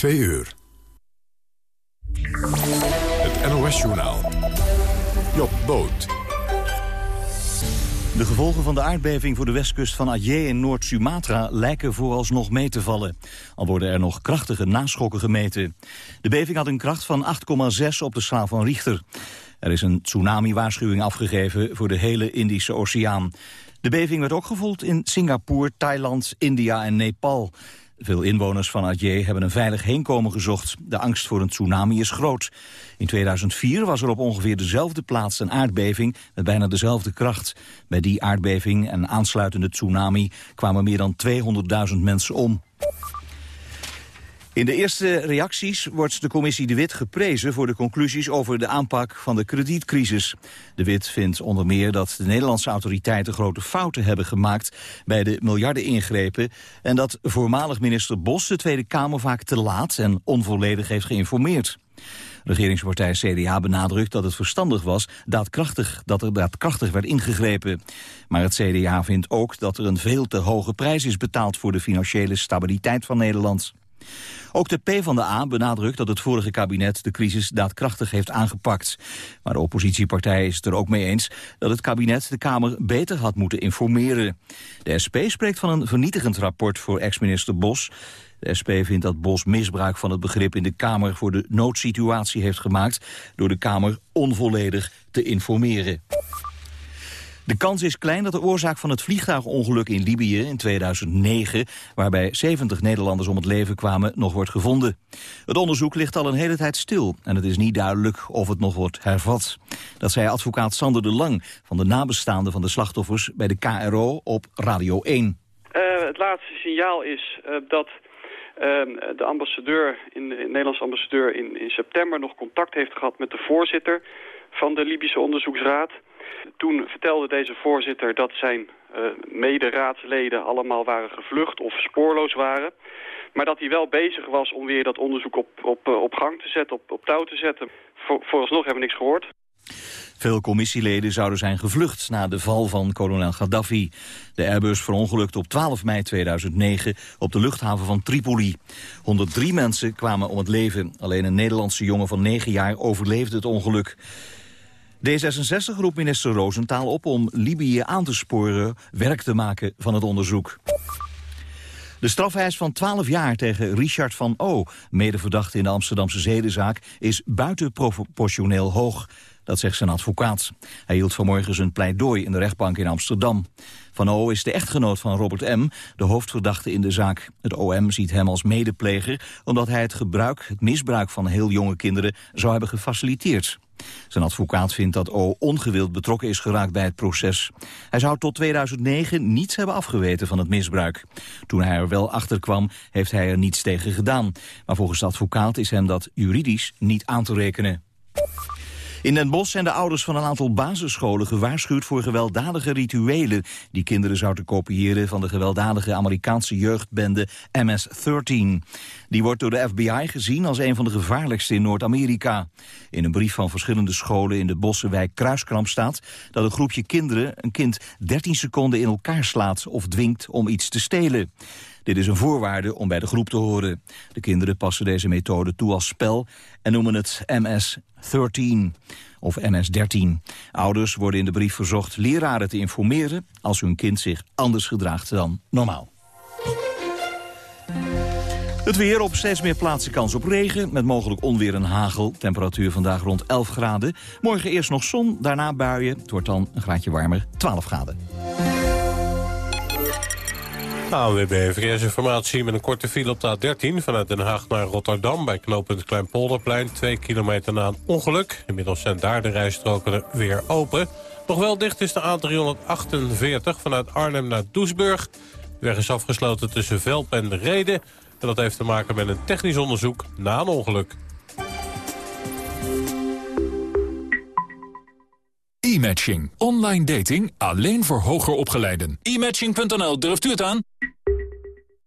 2 uur. Het NOS-journaal. Job Boot. De gevolgen van de aardbeving voor de westkust van Aceh in Noord-Sumatra lijken vooralsnog mee te vallen. Al worden er nog krachtige naschokken gemeten. De beving had een kracht van 8,6 op de schaal van Richter. Er is een tsunami-waarschuwing afgegeven voor de hele Indische Oceaan. De beving werd ook gevoeld in Singapore, Thailand, India en Nepal. Veel inwoners van Aceh hebben een veilig heenkomen gezocht. De angst voor een tsunami is groot. In 2004 was er op ongeveer dezelfde plaats een aardbeving met bijna dezelfde kracht. Bij die aardbeving en aansluitende tsunami kwamen meer dan 200.000 mensen om. In de eerste reacties wordt de commissie De Wit geprezen voor de conclusies over de aanpak van de kredietcrisis. De Wit vindt onder meer dat de Nederlandse autoriteiten grote fouten hebben gemaakt bij de miljardeningrepen en dat voormalig minister Bos de Tweede Kamer vaak te laat en onvolledig heeft geïnformeerd. Regeringspartij CDA benadrukt dat het verstandig was daadkrachtig, dat er daadkrachtig werd ingegrepen. Maar het CDA vindt ook dat er een veel te hoge prijs is betaald voor de financiële stabiliteit van Nederland. Ook de PvdA benadrukt dat het vorige kabinet de crisis daadkrachtig heeft aangepakt. Maar de oppositiepartij is het er ook mee eens dat het kabinet de Kamer beter had moeten informeren. De SP spreekt van een vernietigend rapport voor ex-minister Bos. De SP vindt dat Bos misbruik van het begrip in de Kamer voor de noodsituatie heeft gemaakt door de Kamer onvolledig te informeren. De kans is klein dat de oorzaak van het vliegtuigongeluk in Libië in 2009... waarbij 70 Nederlanders om het leven kwamen, nog wordt gevonden. Het onderzoek ligt al een hele tijd stil... en het is niet duidelijk of het nog wordt hervat. Dat zei advocaat Sander de Lang van de nabestaanden van de slachtoffers... bij de KRO op Radio 1. Uh, het laatste signaal is uh, dat... Uh, de ambassadeur, in, de Nederlandse ambassadeur in, in september nog contact heeft gehad met de voorzitter van de Libische onderzoeksraad. Toen vertelde deze voorzitter dat zijn uh, mederaadsleden allemaal waren gevlucht of spoorloos waren. Maar dat hij wel bezig was om weer dat onderzoek op, op, eh, op gang te zetten, op, op touw te zetten. Voor, vooralsnog hebben we niks gehoord. Veel commissieleden zouden zijn gevlucht na de val van kolonel Gaddafi. De Airbus verongelukte op 12 mei 2009 op de luchthaven van Tripoli. 103 mensen kwamen om het leven. Alleen een Nederlandse jongen van 9 jaar overleefde het ongeluk. D66 roept minister Roosentaal op om Libië aan te sporen werk te maken van het onderzoek. De strafeis van 12 jaar tegen Richard van O., medeverdachte in de Amsterdamse zedenzaak, is buitenproportioneel hoog. Dat zegt zijn advocaat. Hij hield vanmorgen zijn pleidooi in de rechtbank in Amsterdam. Van O is de echtgenoot van Robert M., de hoofdverdachte in de zaak. Het OM ziet hem als medepleger omdat hij het gebruik, het misbruik van heel jonge kinderen zou hebben gefaciliteerd. Zijn advocaat vindt dat O ongewild betrokken is geraakt bij het proces. Hij zou tot 2009 niets hebben afgeweten van het misbruik. Toen hij er wel achter kwam, heeft hij er niets tegen gedaan. Maar volgens de advocaat is hem dat juridisch niet aan te rekenen. In Den Bosch zijn de ouders van een aantal basisscholen gewaarschuwd voor gewelddadige rituelen die kinderen zouden kopiëren van de gewelddadige Amerikaanse jeugdbende MS-13. Die wordt door de FBI gezien als een van de gevaarlijkste in Noord-Amerika. In een brief van verschillende scholen in de Bossenwijk Kruiskramp staat dat een groepje kinderen een kind 13 seconden in elkaar slaat of dwingt om iets te stelen. Dit is een voorwaarde om bij de groep te horen. De kinderen passen deze methode toe als spel en noemen het MS-13 of MS-13. Ouders worden in de brief verzocht leraren te informeren... als hun kind zich anders gedraagt dan normaal. Het weer op steeds meer plaatsen kans op regen... met mogelijk onweer en hagel. Temperatuur vandaag rond 11 graden. Morgen eerst nog zon, daarna buien. Het wordt dan een graadje warmer, 12 graden. ANWB Verkeersinformatie met een korte file op de A13... vanuit Den Haag naar Rotterdam bij knooppunt Kleinpolderplein. Twee kilometer na een ongeluk. Inmiddels zijn daar de rijstroken weer open. Nog wel dicht is de A348 vanuit Arnhem naar Doesburg. De weg is afgesloten tussen Velp en de Reden. En dat heeft te maken met een technisch onderzoek na een ongeluk. E-matching. Online dating alleen voor hoger opgeleiden. E-matching.nl, durft u het aan?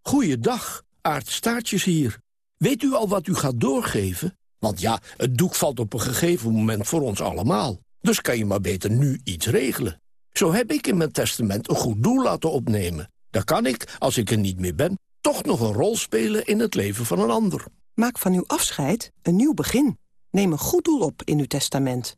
Goeiedag, Aart Staartjes hier. Weet u al wat u gaat doorgeven? Want ja, het doek valt op een gegeven moment voor ons allemaal. Dus kan je maar beter nu iets regelen. Zo heb ik in mijn testament een goed doel laten opnemen. Daar kan ik, als ik er niet meer ben, toch nog een rol spelen in het leven van een ander. Maak van uw afscheid een nieuw begin. Neem een goed doel op in uw testament.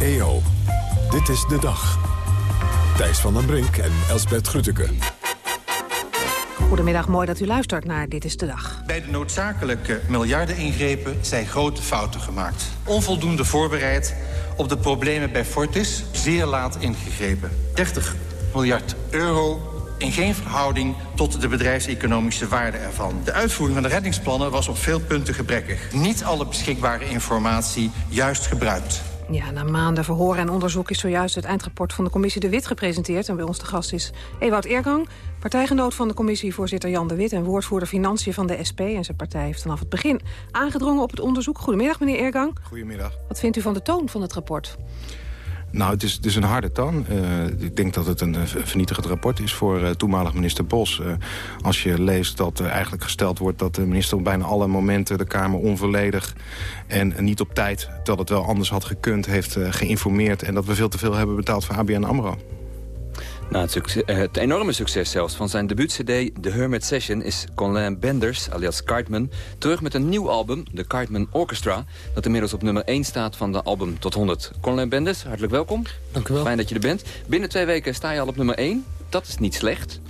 EO, dit is de dag. Thijs van den Brink en Elsbert Grütke. Goedemiddag, mooi dat u luistert naar Dit is de Dag. Bij de noodzakelijke miljardeningrepen zijn grote fouten gemaakt. Onvoldoende voorbereid op de problemen bij Fortis, zeer laat ingegrepen. 30 miljard euro in geen verhouding tot de bedrijfseconomische waarde ervan. De uitvoering van de reddingsplannen was op veel punten gebrekkig. Niet alle beschikbare informatie juist gebruikt. Ja, na maanden verhoor en onderzoek is zojuist het eindrapport van de commissie De Wit gepresenteerd. En bij ons de gast is Ewout Eergang, partijgenoot van de commissievoorzitter Jan De Wit... en woordvoerder Financiën van de SP. En zijn partij heeft vanaf het begin aangedrongen op het onderzoek. Goedemiddag, meneer Eergang. Goedemiddag. Wat vindt u van de toon van het rapport? Nou, het is, een harde toon. Uh, ik denk dat het een uh, vernietigend rapport is voor uh, toenmalig minister Bos. als je leest dat er eigenlijk gesteld wordt dat de minister op bijna alle momenten... de Kamer onvolledig en niet op tijd, terwijl het wel anders had gekund... heeft geïnformeerd en dat we veel te veel hebben betaald voor ABN AMRO. Na het, succes, het, enorme succes zelfs van zijn debuut-cd The Hermit Session... is Colin Benders, alias Cartman, terug met een nieuw album... The Cartman Orchestra, dat inmiddels op nummer 1 staat van de album tot 100. Colin Benders, hartelijk welkom. Dank u wel. Fijn dat je er bent. Binnen twee weken sta je al op nummer 1. Dat is niet slecht.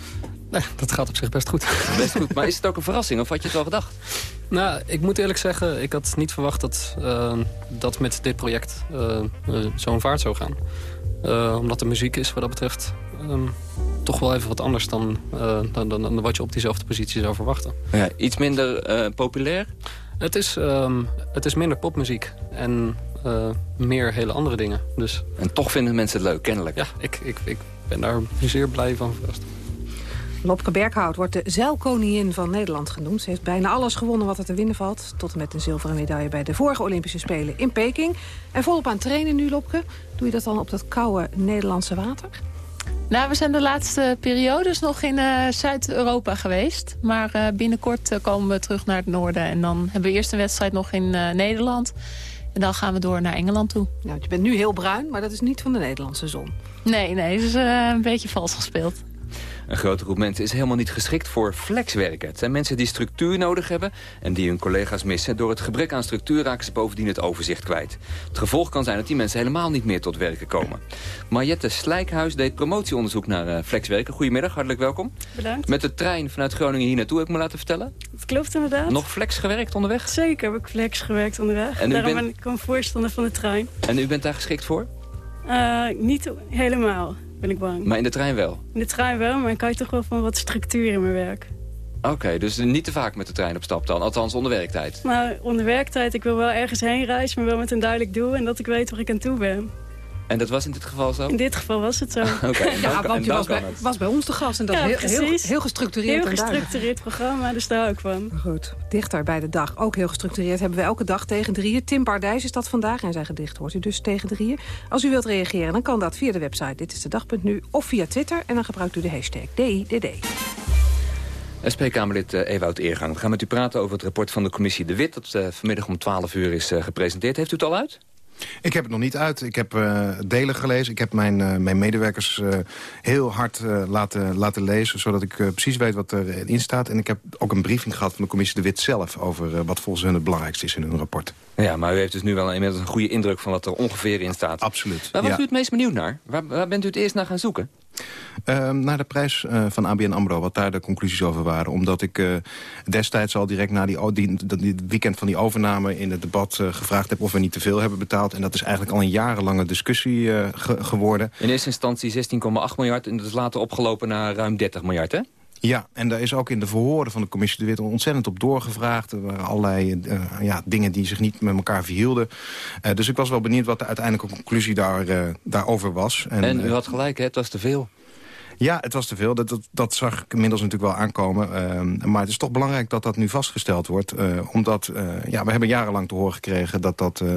Nee, dat gaat op zich best goed. Best goed, maar is het ook een verrassing of had je het wel gedacht? Nou, ik moet eerlijk zeggen, ik had niet verwacht dat, uh, dat met dit project uh, uh, zo'n vaart zou gaan. omdat de muziek is wat dat betreft um, toch wel even wat anders dan, uh, dan, dan, dan, wat je op diezelfde positie zou verwachten. Ja, iets minder uh, populair? Het is, um, het is minder popmuziek en uh, meer hele andere dingen. Dus... En toch vinden mensen het leuk, kennelijk? Ja, ik, ik, ik ben daar zeer blij van verrast. Lopke Berghout wordt de zeilkoningin van Nederland genoemd. Ze heeft bijna alles gewonnen wat er te winnen valt. Tot en met een zilveren medaille bij de vorige Olympische Spelen in Peking. En volop aan het trainen nu, Lopke. Doe je dat dan op dat koude Nederlandse water? Nou, we zijn de laatste periodes nog in uh, Zuid-Europa geweest. Maar uh, binnenkort uh, komen we terug naar het noorden. En dan hebben we eerst een wedstrijd nog in Nederland. En dan gaan we door naar Engeland toe. Nou, je bent nu heel bruin, maar dat is niet van de Nederlandse zon. Nee, nee, het is een beetje vals gespeeld. Een grote groep mensen is helemaal niet geschikt voor flexwerken. Het zijn mensen die structuur nodig hebben en die hun collega's missen. Door het gebrek aan structuur raken ze bovendien het overzicht kwijt. Het gevolg kan zijn dat die mensen helemaal niet meer tot werken komen. Mariette Slijkhuis deed promotieonderzoek naar uh, flexwerken. Goedemiddag, hartelijk welkom. Bedankt. Met de trein vanuit Groningen hier naartoe, heb ik me laten vertellen. Dat klopt inderdaad. Nog flex gewerkt onderweg? Zeker heb ik flex gewerkt onderweg. En Daarom bent... ben ik voorstander van de trein. En u bent daar geschikt voor? Uh, niet helemaal ben ik bang. Maar in de trein wel? In de trein wel, maar ik kan je toch wel van wat structuur in mijn werk. Oké, okay, dus niet te vaak met de trein op stap dan? Althans onder werktijd? Nou, onder werktijd. Ik wil wel ergens heen reizen, maar wel met een duidelijk doel... en dat ik weet waar ik aan toe ben. En dat was in dit geval zo? In dit geval was het zo. okay, ja, want je was bij, was bij, ons de gast en dat ja, heel, heel, heel, gestructureerd. Heel gestructureerd programma, dus daar ook van. Goed, dichter bij de dag, ook heel gestructureerd... hebben we elke dag tegen drieën. Tim Pardijs is dat vandaag en zijn gedicht hoort u dus tegen drieën. Als u wilt reageren, dan kan dat via de website Dit is de dag.nu of via Twitter. En dan gebruikt u de hashtag DIDD. SP-Kamerlid uh, Ewout Eergang. We gaan met u praten over het rapport van de commissie De Wit... dat uh, vanmiddag om 12 uur is uh, gepresenteerd. Heeft u het al uit? Ik heb het nog niet uit. Ik heb uh, delen gelezen. Ik heb mijn, uh, mijn medewerkers uh, heel hard laten, laten lezen... zodat ik precies weet wat erin staat. En ik heb ook een briefing gehad van de commissie De Wit zelf... over wat volgens hen het belangrijkste is in hun rapport. Ja, maar u heeft dus nu wel inmiddels een goede indruk... van wat er ongeveer in staat. Absoluut. Waar was ja. u het meest benieuwd naar? Waar, waar bent u het eerst naar gaan zoeken? Uh, naar de prijs uh, van ABN AMRO, wat daar de conclusies over waren. Omdat ik uh, destijds al direct na die, die, die, weekend van die overname... in het debat gevraagd heb of we niet te veel hebben betaald. En dat is eigenlijk al een jarenlange discussie ge geworden. In eerste instantie 16,8 miljard en dat is later opgelopen naar ruim 30 miljard, hè? Ja, en daar is ook in de verhoren van de commissie de Wit ontzettend op doorgevraagd. Er waren allerlei uh, ja, dingen die zich niet met elkaar verhielden. Uh, dus ik was wel benieuwd wat de uiteindelijke conclusie daar, uh, daarover was. En, en u had gelijk, hè? het was te veel. Ja, het was te veel. Dat, dat, zag ik inmiddels natuurlijk wel aankomen. Ehm, maar het is toch belangrijk dat dat nu vastgesteld wordt. Uh, omdat uh, ja, we hebben jarenlang te horen gekregen dat dat, uh,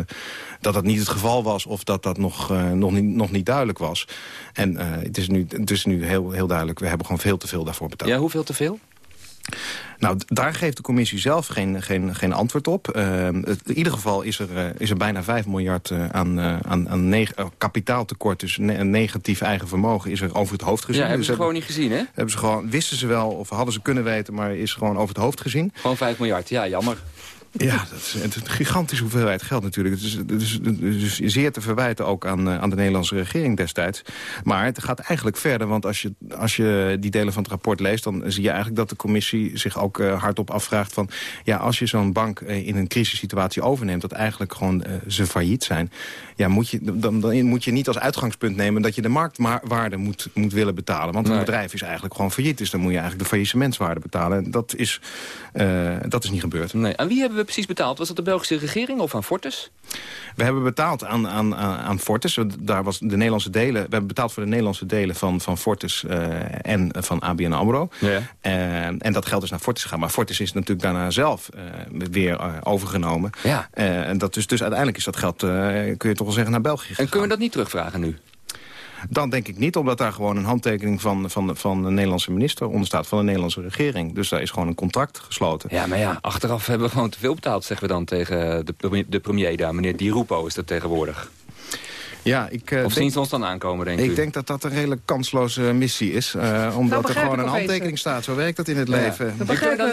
dat dat niet het geval was... of dat dat nog, nog, niet, nog niet duidelijk was. En het is nu, het is nu heel, heel duidelijk. We hebben gewoon veel te veel daarvoor betaald. Ja, hoeveel te veel? Nou, daar geeft de commissie zelf geen, geen, geen antwoord op. Uh, in ieder geval is er, uh, is er bijna 5 miljard uh, aan, aan, aan neg kapitaaltekort... dus ne negatief eigen vermogen is er over het hoofd gezien. Ja, hebben dus ze gewoon niet gezien, hè? Hebben ze gewoon, wisten ze wel, of hadden ze kunnen weten... maar is gewoon over het hoofd gezien. Gewoon 5 miljard, ja, jammer. Ja, dat is, een gigantische hoeveelheid geld natuurlijk. Het is, het is, het is zeer te verwijten ook aan, aan de Nederlandse regering destijds. Maar het gaat eigenlijk verder, want als je, als je die delen van het rapport leest... dan zie je eigenlijk dat de commissie zich ook uh, hardop afvraagt van... ja, als je zo'n bank uh, in een crisissituatie overneemt... dat eigenlijk gewoon uh, ze failliet zijn... ja, moet je, dan, dan moet je niet als uitgangspunt nemen... dat je de marktwaarde moet, moet willen betalen. Want nee. een bedrijf is eigenlijk gewoon failliet. Dus dan moet je eigenlijk de faillissementswaarde betalen. Dat is, dat is niet gebeurd. Nee. En wie hebben we precies betaald? Was dat de Belgische regering of aan Fortis? We hebben betaald aan, aan, aan Fortis. Daar was de Nederlandse delen, we hebben betaald voor de Nederlandse delen van, van Fortis uh, en van ABN AMRO. Ja. Uh, en dat geld is naar Fortis gegaan. Maar Fortis is natuurlijk daarna zelf uh, weer overgenomen. Ja. en dat dus, dus uiteindelijk is dat geld, kun je toch wel zeggen, naar België gegaan. En kunnen we dat niet terugvragen nu? Dan denk ik niet, omdat daar gewoon een handtekening van, van, van de Nederlandse minister onder staat, van de Nederlandse regering. Dus daar is gewoon een contract gesloten. Ja, maar ja, achteraf hebben we gewoon te veel betaald, zeggen we dan tegen de, de premier daar. Meneer Di Rupo is dat tegenwoordig. Ja, ik, uh, of zien ze ons dan aankomen, denk ik? Ik denk dat dat een redelijk kansloze missie is. Uh, omdat nou, er gewoon een handtekening eens. staat. Zo werkt dat in het ja. leven. We begrijpen,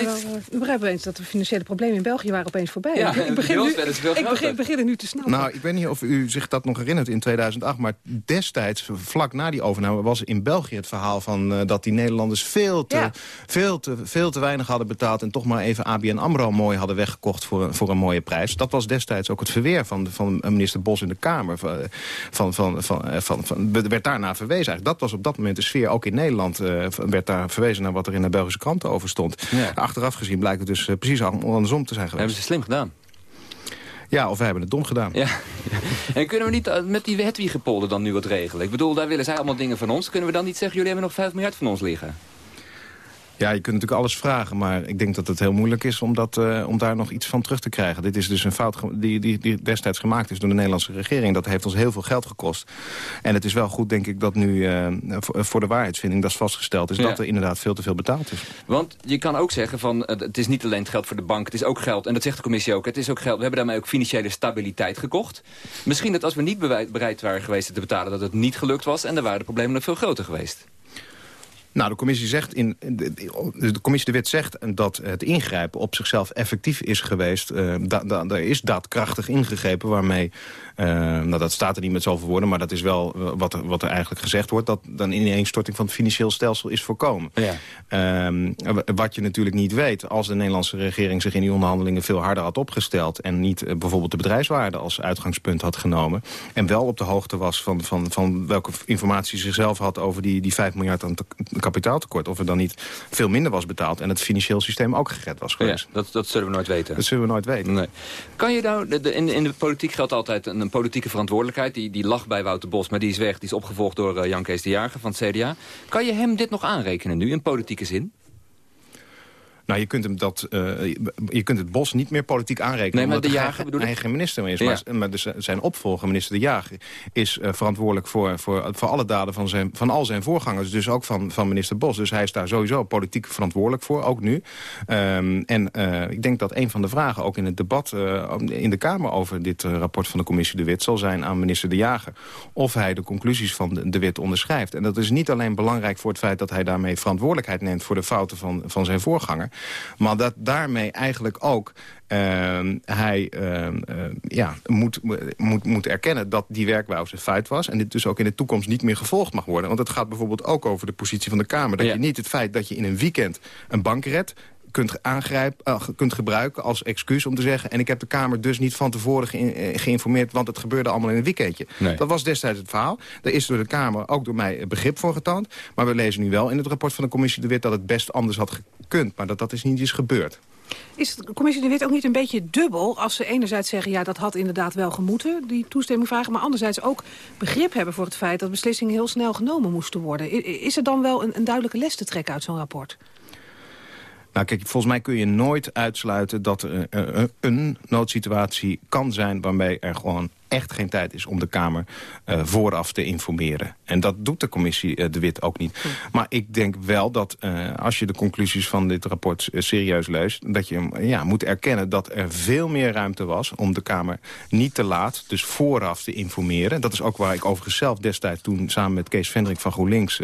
we begrijpen eens dat de financiële problemen in België waren opeens voorbij. Ja, ik begin, nu, ik begin, begin nu te snappen. Nou, ik weet niet of u zich dat nog herinnert in 2008. Maar destijds, vlak na die overname, was in België het verhaal van... Uh, dat die Nederlanders veel te, ja. veel, te, veel te weinig hadden betaald... en toch maar even ABN AMRO mooi hadden weggekocht voor, voor een mooie prijs. Dat was destijds ook het verweer van, van minister Bos in de Kamer van, van, van, van, van, werd daarna verwezen. Eigenlijk. Dat was op dat moment de sfeer, ook in Nederland, uh, werd daar verwezen naar wat er in de Belgische kranten over stond. Ja. Achteraf gezien blijkt het dus uh, precies andersom te zijn geweest. Hebben ze slim gedaan. Ja, of we hebben het dom gedaan. Ja. En kunnen we niet met die Hedwiegepolder dan nu wat regelen? Ik bedoel, daar willen zij allemaal dingen van ons. Kunnen we dan niet zeggen, jullie hebben nog 5 miljard van ons liggen? Ja, je kunt natuurlijk alles vragen, maar ik denk dat het heel moeilijk is om, dat, uh, om daar nog iets van terug te krijgen. Dit is dus een fout die, die, die destijds gemaakt is door de Nederlandse regering. Dat heeft ons heel veel geld gekost. En het is wel goed, denk ik, dat nu uh, voor de waarheidsvinding, dat is vastgesteld, is ja. dat er inderdaad veel te veel betaald is. Want je kan ook zeggen van, het is niet alleen het geld voor de bank, het is ook geld, en dat zegt de commissie ook, het is ook geld, we hebben daarmee ook financiële stabiliteit gekocht. Misschien dat als we niet bereid waren geweest te betalen, dat het niet gelukt was, en dan waren de problemen nog veel groter geweest. Nou, de commissie, zegt in, de, de commissie de Wit zegt dat het ingrijpen op zichzelf effectief is geweest. Uh, er is daadkrachtig ingegrepen waarmee Uh, nou, dat staat er niet met zoveel woorden, maar dat is wel wat er, wat er eigenlijk gezegd wordt... dat dan in ineenstorting van het financieel stelsel is voorkomen. Ja. Uh, wat je natuurlijk niet weet, als de Nederlandse regering zich in die onderhandelingen... veel harder had opgesteld en niet uh, bijvoorbeeld de bedrijfswaarde als uitgangspunt had genomen... en wel op de hoogte was van, van, van welke informatie ze zelf had over die, die 5 miljard aan kapitaaltekort... of er dan niet veel minder was betaald en het financieel systeem ook gered was geweest. Ja, dat, dat zullen we nooit weten. Dat zullen we nooit weten. Nee. Kan je nou, de, de, in, in de politiek geldt altijd een politieke verantwoordelijkheid. Die, die lag bij Wouter Bos, maar die is weg. Die is opgevolgd door uh, Jan Kees de Jager van het CDA. Kan je hem dit nog aanrekenen nu, in politieke zin? Nou, je kunt, hem dat, uh, je kunt het Bos niet meer politiek aanrekenen. Nee, maar de Jager bedoel geen minister meer is. Ja. Maar, maar dus zijn opvolger, minister De Jager... is uh, verantwoordelijk voor, voor, voor alle daden van, zijn, van al zijn voorgangers. Dus ook van, van minister Bos. Dus hij is daar sowieso politiek verantwoordelijk voor, ook nu. Um, en uh, ik denk dat een van de vragen, ook in het debat in de Kamer... over dit rapport van de commissie De Wit... zal zijn aan minister De Jager... of hij de conclusies van de, de Wit onderschrijft. En dat is niet alleen belangrijk voor het feit... dat hij daarmee verantwoordelijkheid neemt... voor de fouten van, van zijn voorganger... Maar dat daarmee eigenlijk ook uh, hij uh, uh, ja, moet, moet, moet erkennen dat die werkwijze een feit was. En dit dus ook in de toekomst niet meer gevolgd mag worden. Want het gaat bijvoorbeeld ook over de positie van de Kamer. Dat ja. je niet het feit dat je in een weekend een bank redt kunt, aangrijpen, uh, kunt gebruiken als excuus om te zeggen... en ik heb de Kamer dus niet van tevoren ge geïnformeerd... want het gebeurde allemaal in een weekendje. Nee. Dat was destijds het verhaal. Daar is door de Kamer ook door mij begrip voor getoond. Maar we lezen nu wel in het rapport van de commissie de Wit... dat het best anders had gekund, maar dat dat is niet eens gebeurd. Is de commissie de Wit ook niet een beetje dubbel... als ze enerzijds zeggen, ja, dat had inderdaad wel gemoeten, die toestemming vragen... maar anderzijds ook begrip hebben voor het feit... dat beslissingen heel snel genomen moesten worden. Is er dan wel een, een duidelijke les te trekken uit zo'n rapport? Nou kijk, volgens mij kun je nooit uitsluiten dat er een noodsituatie kan zijn... waarmee er gewoon echt geen tijd is om de Kamer uh, vooraf te informeren. En dat doet de commissie uh, De Wit ook niet. Hm. Maar ik denk wel dat uh, als je de conclusies van dit rapport serieus leest... dat je ja, moet erkennen dat er veel meer ruimte was om de Kamer niet te laat... dus vooraf te informeren. Dat is ook waar ik overigens zelf destijds toen samen met Kees Vendrik van GroenLinks...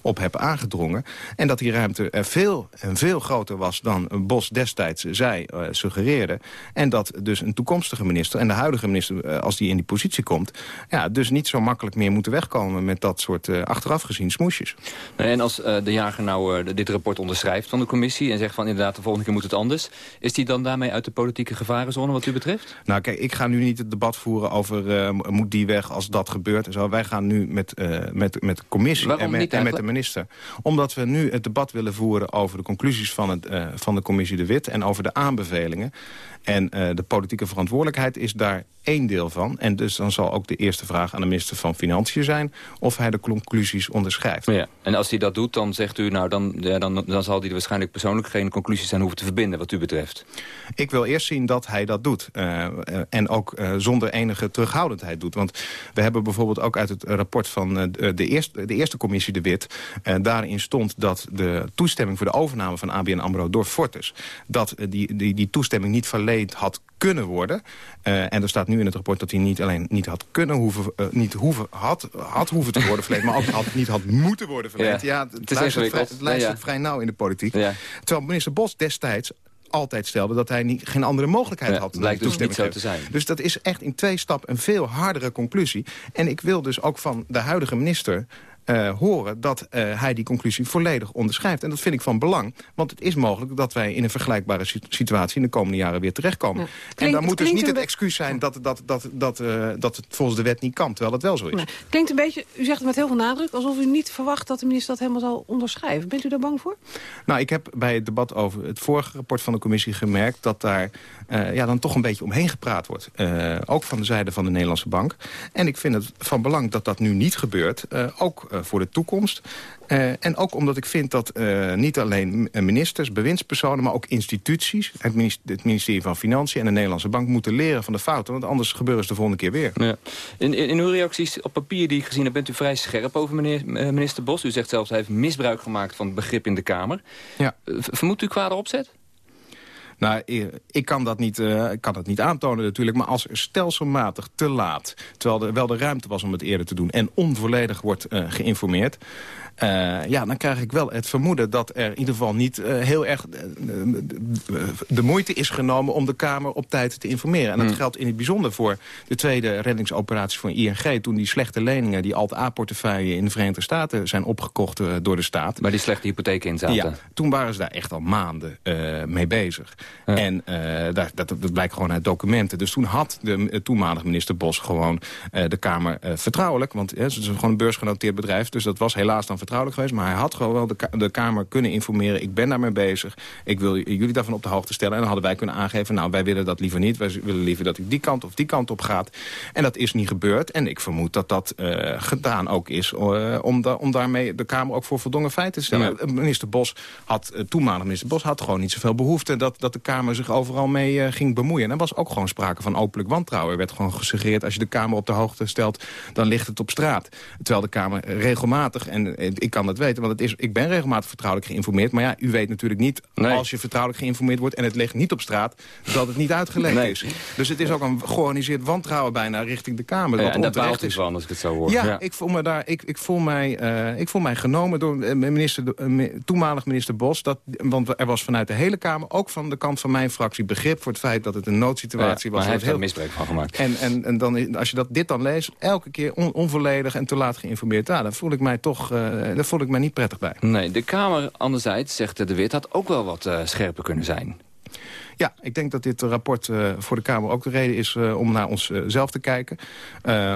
op heb aangedrongen. En dat die ruimte er veel en veel groter was dan Bos destijds zij suggereerde. En dat dus een toekomstige minister en de huidige minister... als die in die positie komt... Ja, dus niet zo makkelijk meer moeten wegkomen met dat soort uh, achteraf gezien smoesjes. En als uh, de jager nou uh, dit rapport onderschrijft van de commissie... en zegt van inderdaad de volgende keer moet het anders... is die dan daarmee uit de politieke gevarenzone wat u betreft? Nou kijk, ik ga nu niet het debat voeren over moet die weg als dat gebeurt. En zo. Wij gaan nu met, met, met de commissie en met, en met, de minister. Omdat we nu het debat willen voeren over de conclusies van, het, van de commissie De Wit... en over de aanbevelingen. En de politieke verantwoordelijkheid is daar één deel van. En dus dan zal ook de eerste vraag aan de minister van Financiën zijn... of hij de conclusies onderschrijft. Ja. En als hij dat doet, dan zegt u... nou, dan, ja, dan, dan zal hij waarschijnlijk persoonlijk geen conclusies aan hoeven te verbinden... wat u betreft. Ik wil eerst zien dat hij dat doet. Uh, en ook uh, zonder enige terughoudendheid doet. Want we hebben bijvoorbeeld ook uit het rapport van uh, de, eerste, de eerste commissie De Wit... daarin stond dat de toestemming voor de overname van ABN AMRO door Fortis... dat die, die, die toestemming niet had kunnen worden. en er staat nu in het rapport dat hij niet alleen niet had kunnen hoeven, uh, niet hoeven, had, had hoeven te worden verleend, maar ook had, niet had moeten worden verleend. Ja, ja het, het, vrij, het ja, vrij nauw in de politiek. Terwijl minister Bos destijds altijd stelde dat hij niet, geen andere mogelijkheid ja, had. Blijkt dus niet zo te zijn. Dus dat is echt in twee stappen een veel hardere conclusie. En ik wil dus ook van de huidige minister uh, horen dat uh, hij die conclusie volledig onderschrijft. En dat vind ik van belang, want het is mogelijk dat wij in een vergelijkbare situatie in de komende jaren weer terechtkomen. Ja. en dan moet dus niet het excuus zijn dat, dat, dat, dat, uh, dat het volgens de wet niet kan, terwijl het wel zo is. Nee. Klinkt een beetje, u zegt het met heel veel nadruk, alsof u niet verwacht dat de minister dat helemaal zal onderschrijven. Bent u daar bang voor? Nou, ik heb bij het debat over het vorige rapport van de commissie gemerkt dat daar ja, dan toch een beetje omheen gepraat wordt. ook van de zijde van de Nederlandse bank. En ik vind het van belang dat dat nu niet gebeurt, ook voor de toekomst. Uh, en ook omdat ik vind dat uh, niet alleen ministers, bewindspersonen... maar ook instituties, het ministerie, het ministerie, van Financiën en de Nederlandse Bank... moeten leren van de fouten, want anders gebeuren ze de volgende keer weer. Ja. In, in, in, uw reacties op papier die ik gezien heb... bent u vrij scherp over meneer, minister Bos. U zegt zelfs hij heeft misbruik gemaakt van het begrip in de Kamer. Ja. Vermoedt u kwade opzet? Nou, ik kan dat, niet, ik kan dat niet aantonen natuurlijk. Maar als stelselmatig te laat, terwijl er wel de ruimte was om het eerder te doen... en onvolledig wordt uh, geïnformeerd... Uh, ja, dan krijg ik wel het vermoeden dat er in ieder geval niet uh, heel erg uh, de moeite is genomen om de Kamer op tijd te informeren. En dat hmm. geldt in het bijzonder voor de tweede reddingsoperatie van ING. Toen die slechte leningen, die Alt-A-portefeuille in de Verenigde Staten zijn opgekocht door de staat. Waar die slechte hypotheken in zaten. Ja, toen waren ze daar echt al maanden mee bezig. Ja. En dat, dat, dat, blijkt gewoon uit documenten. Dus toen had de toenmalige minister Bos gewoon de Kamer vertrouwelijk. Want het is gewoon een beursgenoteerd bedrijf. Dus dat was helaas dan vertrouwelijk geweest. Maar hij had gewoon wel de, de Kamer kunnen informeren. Ik ben daarmee bezig. Ik wil jullie daarvan op de hoogte stellen. En dan hadden wij kunnen aangeven, nou wij willen dat liever niet. Wij willen liever dat ik die kant of die kant op gaat. En dat is niet gebeurd. En ik vermoed dat dat uh, gedaan ook is. Uh, om, da om daarmee de Kamer ook voor voldongen feiten te stellen. Ja. Minister Bos had, toenmalig minister Bos had gewoon niet zoveel behoefte... dat, dat de Kamer zich overal mee ging bemoeien. En er was ook gewoon sprake van openlijk wantrouwen. Er werd gewoon gesuggereerd, als je de Kamer op de hoogte stelt... dan ligt het op straat. Terwijl de Kamer regelmatig, en ik kan dat weten, want het is, ik ben regelmatig vertrouwelijk geïnformeerd. Maar ja, u weet natuurlijk niet, nee. als je vertrouwelijk geïnformeerd wordt... en het ligt niet op straat, dat het niet uitgelegd nee. is. Dus het is ook een georganiseerd wantrouwen bijna richting de Kamer. Ja, en dat baalt is van, als ik het zo hoor. Ja, ja, Ik, voel me daar, ik, ik, voel mij, uh, ik voel mij genomen door minister, uh, toenmalig minister Bos. Dat, want er was vanuit de hele Kamer, ook van de kant van mijn fractie... begrip voor het feit dat het een noodsituatie ja, was. hij heeft heel... misbruik van gemaakt. En, en, en dan, als je dat, dit dan leest, elke keer on, onvolledig en te laat geïnformeerd... Ja, dan voel ik mij toch uh, dan voel ik mij niet prettig bij. Nee, de Kamer anderzijds, zegt de Wit, had ook wel wat uh, scherper kunnen zijn. Ja, ik denk dat dit rapport uh, voor de Kamer ook de reden is uh, om naar onszelf te kijken.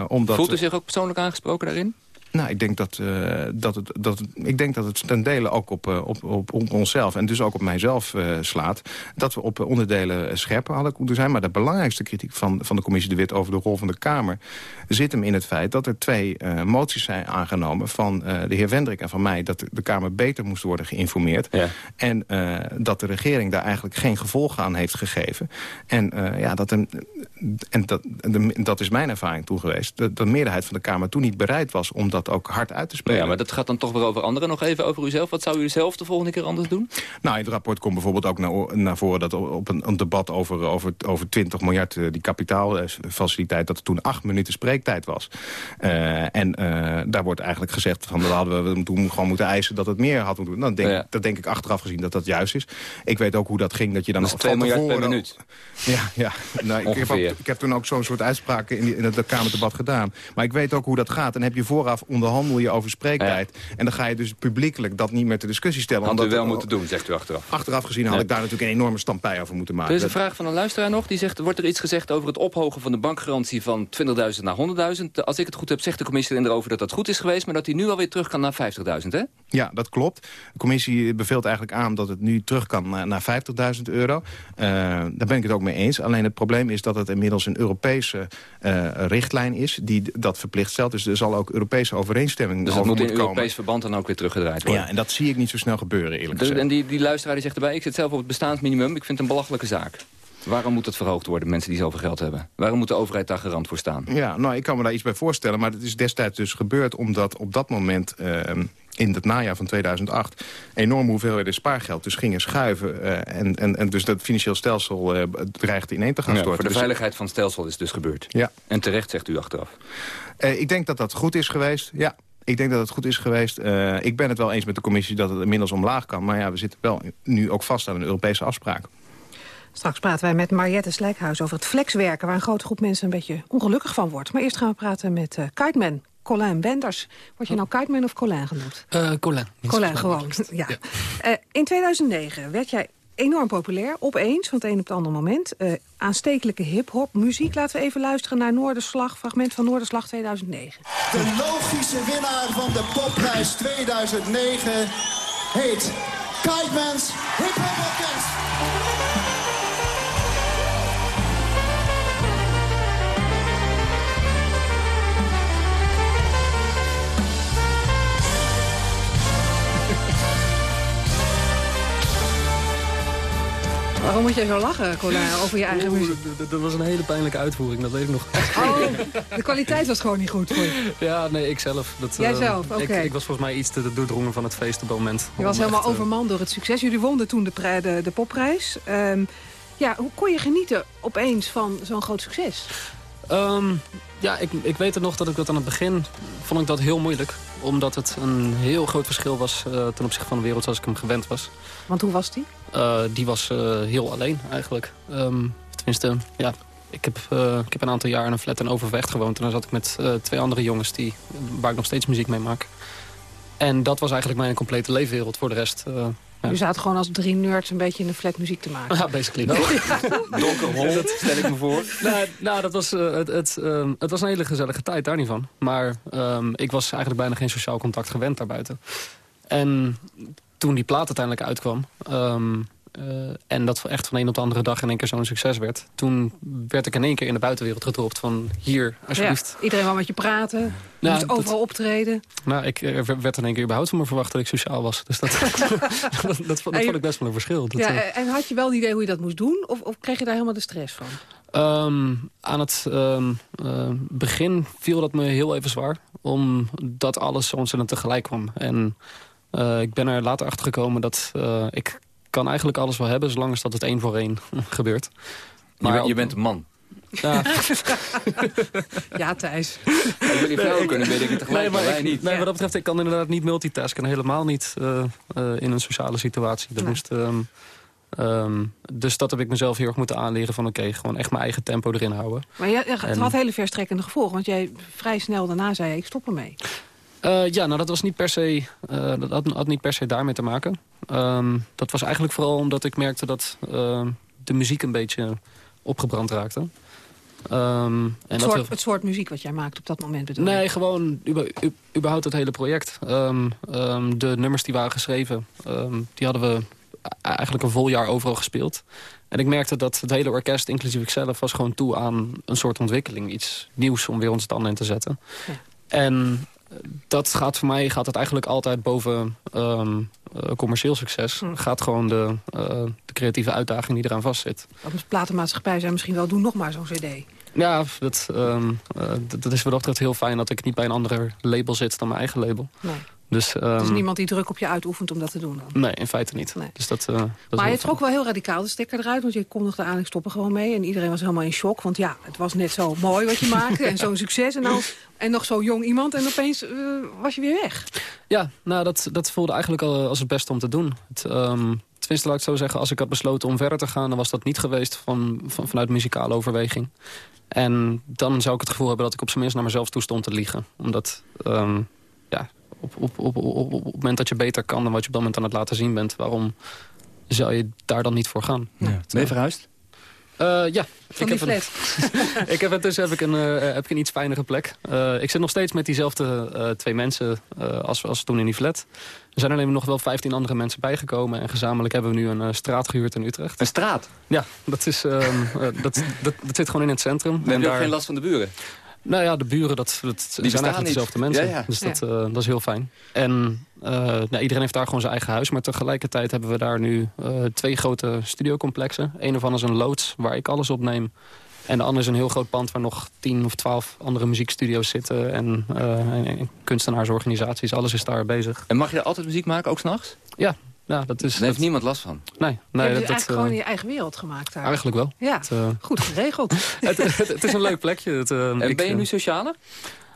omdat, Voelt u zich ook persoonlijk aangesproken daarin? Nou, ik denk dat, uh, dat, het, dat ik denk dat het ten dele ook op, uh, op, op, op, onszelf en dus ook op mijzelf uh, slaat. Dat we op onderdelen scherper hadden moeten zijn. Maar de belangrijkste kritiek van, van de commissie De Wit over de rol van de Kamer... zit hem in het feit dat er twee moties zijn aangenomen van de heer Wendrik en van mij... dat de Kamer beter moest worden geïnformeerd. Ja. En dat de regering daar eigenlijk geen gevolgen aan heeft gegeven. En ja, dat, en dat, dat is mijn ervaring toen geweest. De, de meerderheid van de Kamer toen niet bereid was om dat ook hard uit te spreken. Ja, maar dat gaat dan toch weer over anderen. Nog even over uzelf. Wat zou u zelf de volgende keer anders doen? Nou, in het rapport komt bijvoorbeeld ook naar, naar voren... dat op een, een debat over, over, over 20 miljard, eh, die kapitaalfaciliteit... dat er toen acht minuten spreektijd was. Uh, en uh, daar wordt eigenlijk gezegd... van dat hadden we toen gewoon moeten eisen dat het meer had moeten doen. Dan denk, ja. Dat denk ik achteraf gezien dat dat juist is. Ik weet ook hoe dat ging. Dat je dan dat is 2 miljard per minuut. Ja, ja. Nou, ik, heb ook, ik, heb toen ook zo'n soort uitspraken in, die, in het Kamerdebat gedaan. Maar ik weet ook hoe dat gaat. En heb je vooraf onderhandel je over spreektijd. En dan ga je dus publiekelijk dat niet meer ter discussie stellen. Had u wel moeten doen, zegt u achteraf. Achteraf gezien had ik daar natuurlijk een enorme stampij over moeten maken. Er is een vraag van een luisteraar nog. Die zegt, wordt er iets gezegd over het ophogen van de bankgarantie van 20.000 naar 100.000? Als ik het goed heb, zegt de commissie erover dat dat goed is geweest... maar dat hij nu alweer terug kan naar 50.000, hè? Ja, dat klopt. De commissie beveelt eigenlijk aan dat het nu terug kan naar 50.000 euro. Uh, daar ben ik het ook mee eens. Alleen het probleem is dat het inmiddels een Europese uh, richtlijn is... die dat verplicht stelt. Dus er zal ook Europese overeenstemming dus over moet in Europees verband dan ook weer teruggedraaid worden? Ja, en dat zie ik niet zo snel gebeuren, eerlijk dus, gezegd. En die, die luisteraar die zegt erbij, ik zit zelf op het bestaansminimum. Ik vind het een belachelijke zaak. Waarom moet het verhoogd worden, mensen die zoveel geld hebben? Waarom moet de overheid daar garant voor staan? Ja, nou, ik kan me daar iets bij voorstellen. Maar het is destijds dus gebeurd omdat op dat moment... Uh, in het najaar van 2008 enorme hoeveelheden spaargeld dus gingen schuiven. Uh, en, en, en dus dat financieel stelsel uh, dreigde ineen te gaan storten. voor de dus- veiligheid van het stelsel is het dus gebeurd. Ja. En terecht zegt u achteraf. Uh, ik denk dat dat goed is geweest, ja. Ik denk dat het goed is geweest. Uh, ik ben het wel eens met de commissie dat het inmiddels omlaag kan. Maar ja, we zitten wel nu ook vast aan een Europese afspraak. Straks praten wij met Mariette Slijkhuis over het flexwerken... waar een grote groep mensen een beetje ongelukkig van wordt. Maar eerst gaan we praten met uh, Kiteman Colin Benders. Word je nou Kiteman of Colin genoemd? Uh, Colin. Colin, gewoon. Ja. ja. Uh, in 2009 werd jij enorm populair, opeens, van het een op het andere moment. Uh, aanstekelijke hip-hop muziek. Laten we even luisteren naar Noorderslag, fragment van Noorderslag 2009. De logische winnaar van de popprijs 2009 heet Kitemans Hip Hop Orkest. Waarom moet jij zo lachen, Colin, over je eigen muziek? Dat was een hele pijnlijke uitvoering, dat weet ik nog. Oh, de kwaliteit was gewoon niet goed voor je. Ja, nee, ik zelf. Dat, Jij zelf, oké. Okay. Ik, ik, was volgens mij iets te doordrongen van het feest op het moment. Je was helemaal echt, overman door het succes. Jullie wonden toen de, de, de popprijs. Um, ja, hoe kon je genieten opeens van zo'n groot succes? Um, ja, ik, ik weet het nog dat ik dat aan het begin vond ik dat heel moeilijk. Omdat het een heel groot verschil was uh, ten opzichte van de wereld zoals ik hem gewend was. Want hoe was die? Uh, die was uh, heel alleen eigenlijk. Um, tenminste, ja, ik heb, uh, ik heb een aantal jaar in een flat in Overvecht gewoond. En daar zat ik met twee andere jongens die, waar ik nog steeds muziek mee maak. En dat was eigenlijk mijn complete leefwereld voor de rest. Ja. U zaten gewoon als drie nerds een beetje in een flat muziek te maken. Ja, basically wel. Donkerhol, dat stel ik me voor. Nou, nou dat was, uh, het, het, uh, het was een hele gezellige tijd, daar niet van. Maar um, ik was eigenlijk bijna geen sociaal contact gewend daarbuiten. En toen die plaat uiteindelijk uitkwam... Um, uh, en dat echt van een op de andere dag in één keer zo'n succes werd. Toen werd ik in één keer in de buitenwereld gedropt van hier, alsjeblieft. Ja, iedereen wou met je praten, je nou, moest overal dat, optreden. Nou, ik er werd in één keer überhaupt van me verwacht dat ik sociaal was. Dus dat, dat, dat, dat, vond ik best wel een verschil. Ja, en had je wel het idee hoe je dat moest doen? Of, of kreeg je daar helemaal de stress van? Um, aan het um, uh, begin viel dat me heel even zwaar. Omdat alles zo ontzettend tegelijk kwam. En uh, ik ben er later achter gekomen dat uh, ik kan eigenlijk alles wel hebben... zolang als dat het één voor één gebeurt. Maar je, je bent een man. Ja, ja Thijs. Jullie vrouwen nee, kunnen weet ik het tegelijk, nee, maar, maar wij niet. Nee, wat dat betreft, ik kan inderdaad niet multitasken. Helemaal niet uh, uh, in een sociale situatie. Dat nee. moest, um, um, dus dat heb ik mezelf heel erg moeten aanleren van... oké, okay, gewoon echt mijn eigen tempo erin houden. Maar je, het en, had hele verstrekkende gevolgen. Want jij vrij snel daarna zei, ik stop ermee. Uh, ja, nou dat was niet per se, uh, dat had, had, niet per se daarmee te maken. Um, dat was eigenlijk vooral omdat ik merkte dat uh, de muziek een beetje opgebrand raakte. Ehm, en Het dat soort, we- het soort muziek wat jij maakt op dat moment bedoel je? Nee, gewoon überhaupt het hele project. Ehm, ehm, de nummers die waren geschreven, ehm, die hadden we eigenlijk een vol jaar overal gespeeld. En ik merkte dat het hele orkest, inclusief ikzelf, was gewoon toe aan een soort ontwikkeling. Iets nieuws om weer onze tanden in te zetten. En eh, dat gaat voor mij gaat het eigenlijk altijd boven ehm, eh, commercieel succes. Hm. Gaat gewoon de, eh, de creatieve uitdaging die eraan vastzit. Want de platenmaatschappij zei misschien wel, doe nog maar zo'n cd. Ja, dat, ehm, eh, dat, dat is wat dat betreft heel fijn dat ik niet bij een ander label zit dan mijn eigen label. Nee. Dus, is ehm, niemand die druk op je uitoefent om dat te doen dan. Nee, in feite niet. Dus dat, eh, dat maar je trok wel heel radicaal de stekker eruit, want je kondigde aan, ik stop er gewoon mee. En iedereen was helemaal in shock, want ja, het was net zo mooi wat je maakte en zo'n succes. En, nou, en nog zo jong iemand en opeens eh, was je weer weg. Ja, nou, dat, dat voelde eigenlijk al als het beste om te doen. Het, ehm, tenminste, laat ik zo zeggen, als ik had besloten om verder te gaan... dan was dat niet geweest van, van, vanuit muzikale overweging. En dan zou ik het gevoel hebben dat ik op zijn minst naar mezelf toe stond te liegen. Omdat, ehm, ja, op, op, op, op, op, het moment dat je beter kan... dan wat je op dat moment aan het laten zien bent... waarom zou je daar dan niet voor gaan? Ben je verhuisd? Eh, ja. Van ik die heb een, ik heb intussen heb ik een, eh, heb ik een iets fijnere plek. Eh, ik zit nog steeds met diezelfde eh, twee mensen eh, als, als toen in die flat. Er zijn alleen nog wel 15 andere mensen bijgekomen. En gezamenlijk hebben we nu een straat gehuurd in Utrecht. Een straat? Ja, dat, is, ehm, eh, dat, dat, dat zit gewoon in het centrum. Dan heb En je ook daar- geen last van de buren? Nou ja, de buren, dat, dat zijn eigenlijk niet. dezelfde mensen. Ja, ja. Dus dat, Ja. eh, dat is heel fijn. En eh, nou, iedereen heeft daar gewoon zijn eigen huis. Maar tegelijkertijd hebben we daar nu eh, twee grote studiocomplexen. Een ervan is een loods waar ik alles opneem. En de andere is een heel groot pand waar nog tien of twaalf andere muziekstudio's zitten. En, eh, en, en kunstenaarsorganisaties. Alles is daar bezig. En mag je daar altijd muziek maken, ook s'nachts? Ja, ja, dat is... Daar heeft niemand last van? Nee, je nee hebt dat, dus dat, eigenlijk gewoon eh, je eigen wereld gemaakt daar. Eigenlijk wel. Ja, Het, eh, goed geregeld. het, het, het is een leuk plekje. Het, eh, En ik, ben je nu socialer?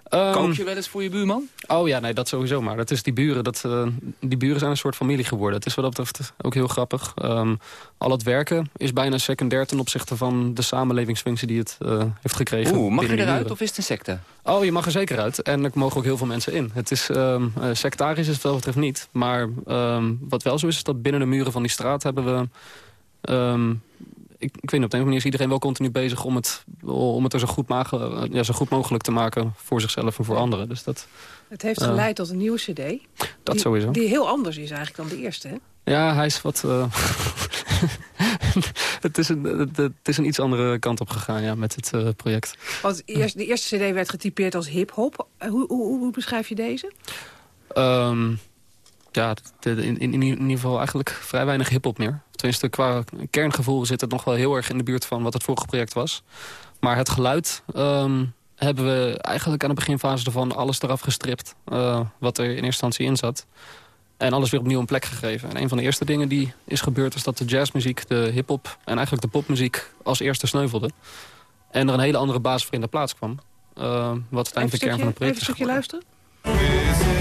Ehm, Kook je wel eens voor je buurman? Oh ja, nee, dat sowieso maar. Dat is die buren. Dat, eh, die buren zijn een soort familie geworden. Het is wat dat betreft ook heel grappig. Ehm, al het werken is bijna secundair ten opzichte van de samenlevingsfunctie die het eh, heeft gekregen. Oeh, mag je eruit of is het een secte? Oh, je mag er zeker uit. En er mogen ook heel veel mensen in. Het is ehm, eh, sectarisch is het wel betreft niet. Maar wat wel zo is, is dat binnen de muren van die straat hebben we... ik, ik weet niet, op de een of andere manier is iedereen wel continu bezig om het, om het er zo goed, magen, ja, zo goed mogelijk te maken voor zichzelf en voor anderen. Dus dat, Het heeft eh, geleid tot een nieuwe cd. Dat die, sowieso. Die heel anders is eigenlijk dan de eerste, hè? Ja, hij is wat... eh, het, is een, het, is een iets andere kant op gegaan ja, met het eh, project. Want eerst, de eerste cd werd getypeerd als hip-hop. Hoe, hoe, hoe beschrijf je deze? Ehm, ja, in, in, in ieder geval eigenlijk vrij weinig hip-hop meer. Tenminste, qua kerngevoel zit het nog wel heel erg in de buurt van wat het vorige project was. Maar het geluid ehm, hebben we eigenlijk aan de beginfase ervan alles eraf gestript. eh, wat er in eerste instantie in zat. En alles weer opnieuw een plek gegeven. En een van de eerste dingen die is gebeurd... is dat de jazzmuziek, de hip-hop en eigenlijk de popmuziek... als eerste sneuvelde. En er een hele andere basis voor in de plaats kwam. eh, wat uiteindelijk de kern van het even project een is stukje luisteren.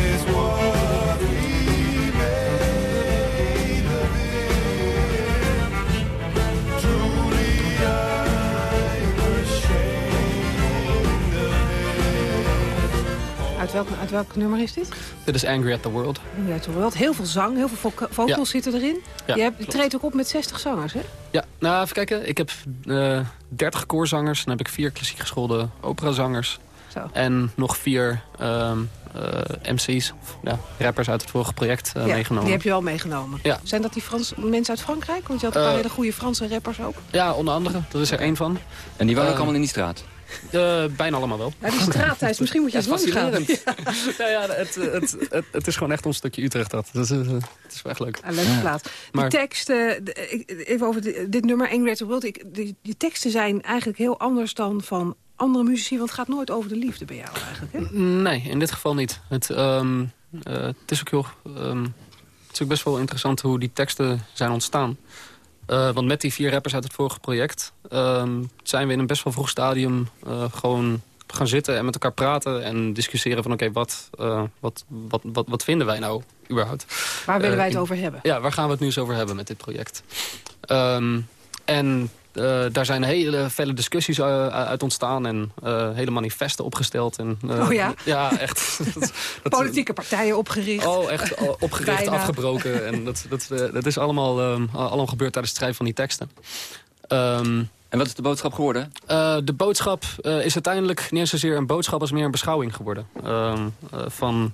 Welk, uit welk nummer is dit? Dit is Angry at the World. Ja, toch wel. Heel veel zang, heel veel voca- vocals Ja. zitten erin. Ja, je hebt, treedt ook op met 60 zangers, hè? Ja, nou even kijken. Ik heb eh 30 koorzangers. Dan heb ik vier klassiek geschoolde operazangers. Zo. En nog vier ehm, eh, MC's, of, ja, rappers uit het vorige project eh, ja, meegenomen. Die heb je wel meegenomen. Ja. Zijn dat die Frans, mensen uit Frankrijk? Want je had een paar hele goede Franse rappers ook. Ja, onder andere. Dat is er één van. En die wonen ook allemaal in die straat? Eh, bijna allemaal wel. Ja, die straattijds, misschien moet je eens langs gaan. fascinerend. ja, ja, het, het, het, het is gewoon echt ons stukje Utrecht dat. Dat is, eh, het is wel echt leuk. Een leuke plaat. Maar- Die tekst, eh, de- ik- even over di- dit nummer, Angry at the World. Ik, die, die teksten zijn eigenlijk heel anders dan van andere muzici. Want het gaat nooit over de liefde bij jou eigenlijk, hè? Nee, in dit geval niet. Het, ehm, eh, het is ook heel... ehm, het is ook best wel interessant hoe die teksten zijn ontstaan. Eh, want met die vier rappers uit het vorige project... ehm, zijn we in een best wel vroeg stadium eh, gewoon gaan zitten en met elkaar praten... en discussiëren van oké, wat, eh, wat, wat, wat, wat vinden wij nou überhaupt? Waar willen wij het in- over hebben? Ja, waar gaan we het nu eens over hebben met dit project? Ehm, en eh, daar zijn hele felle discussies eh, uit ontstaan en eh, hele manifesten opgesteld. En, eh, Oh ja? Ja, echt. Dat- dat- Politieke partijen opgericht. Oh, echt opgericht, Bijna. afgebroken. En dat, dat, dat is allemaal, ehm, allemaal gebeurd tijdens het schrijven van die teksten. Ehm, En wat is de boodschap geworden? Uh, de boodschap uh, is uiteindelijk niet eens zozeer een boodschap... als meer een beschouwing geworden. Uh, van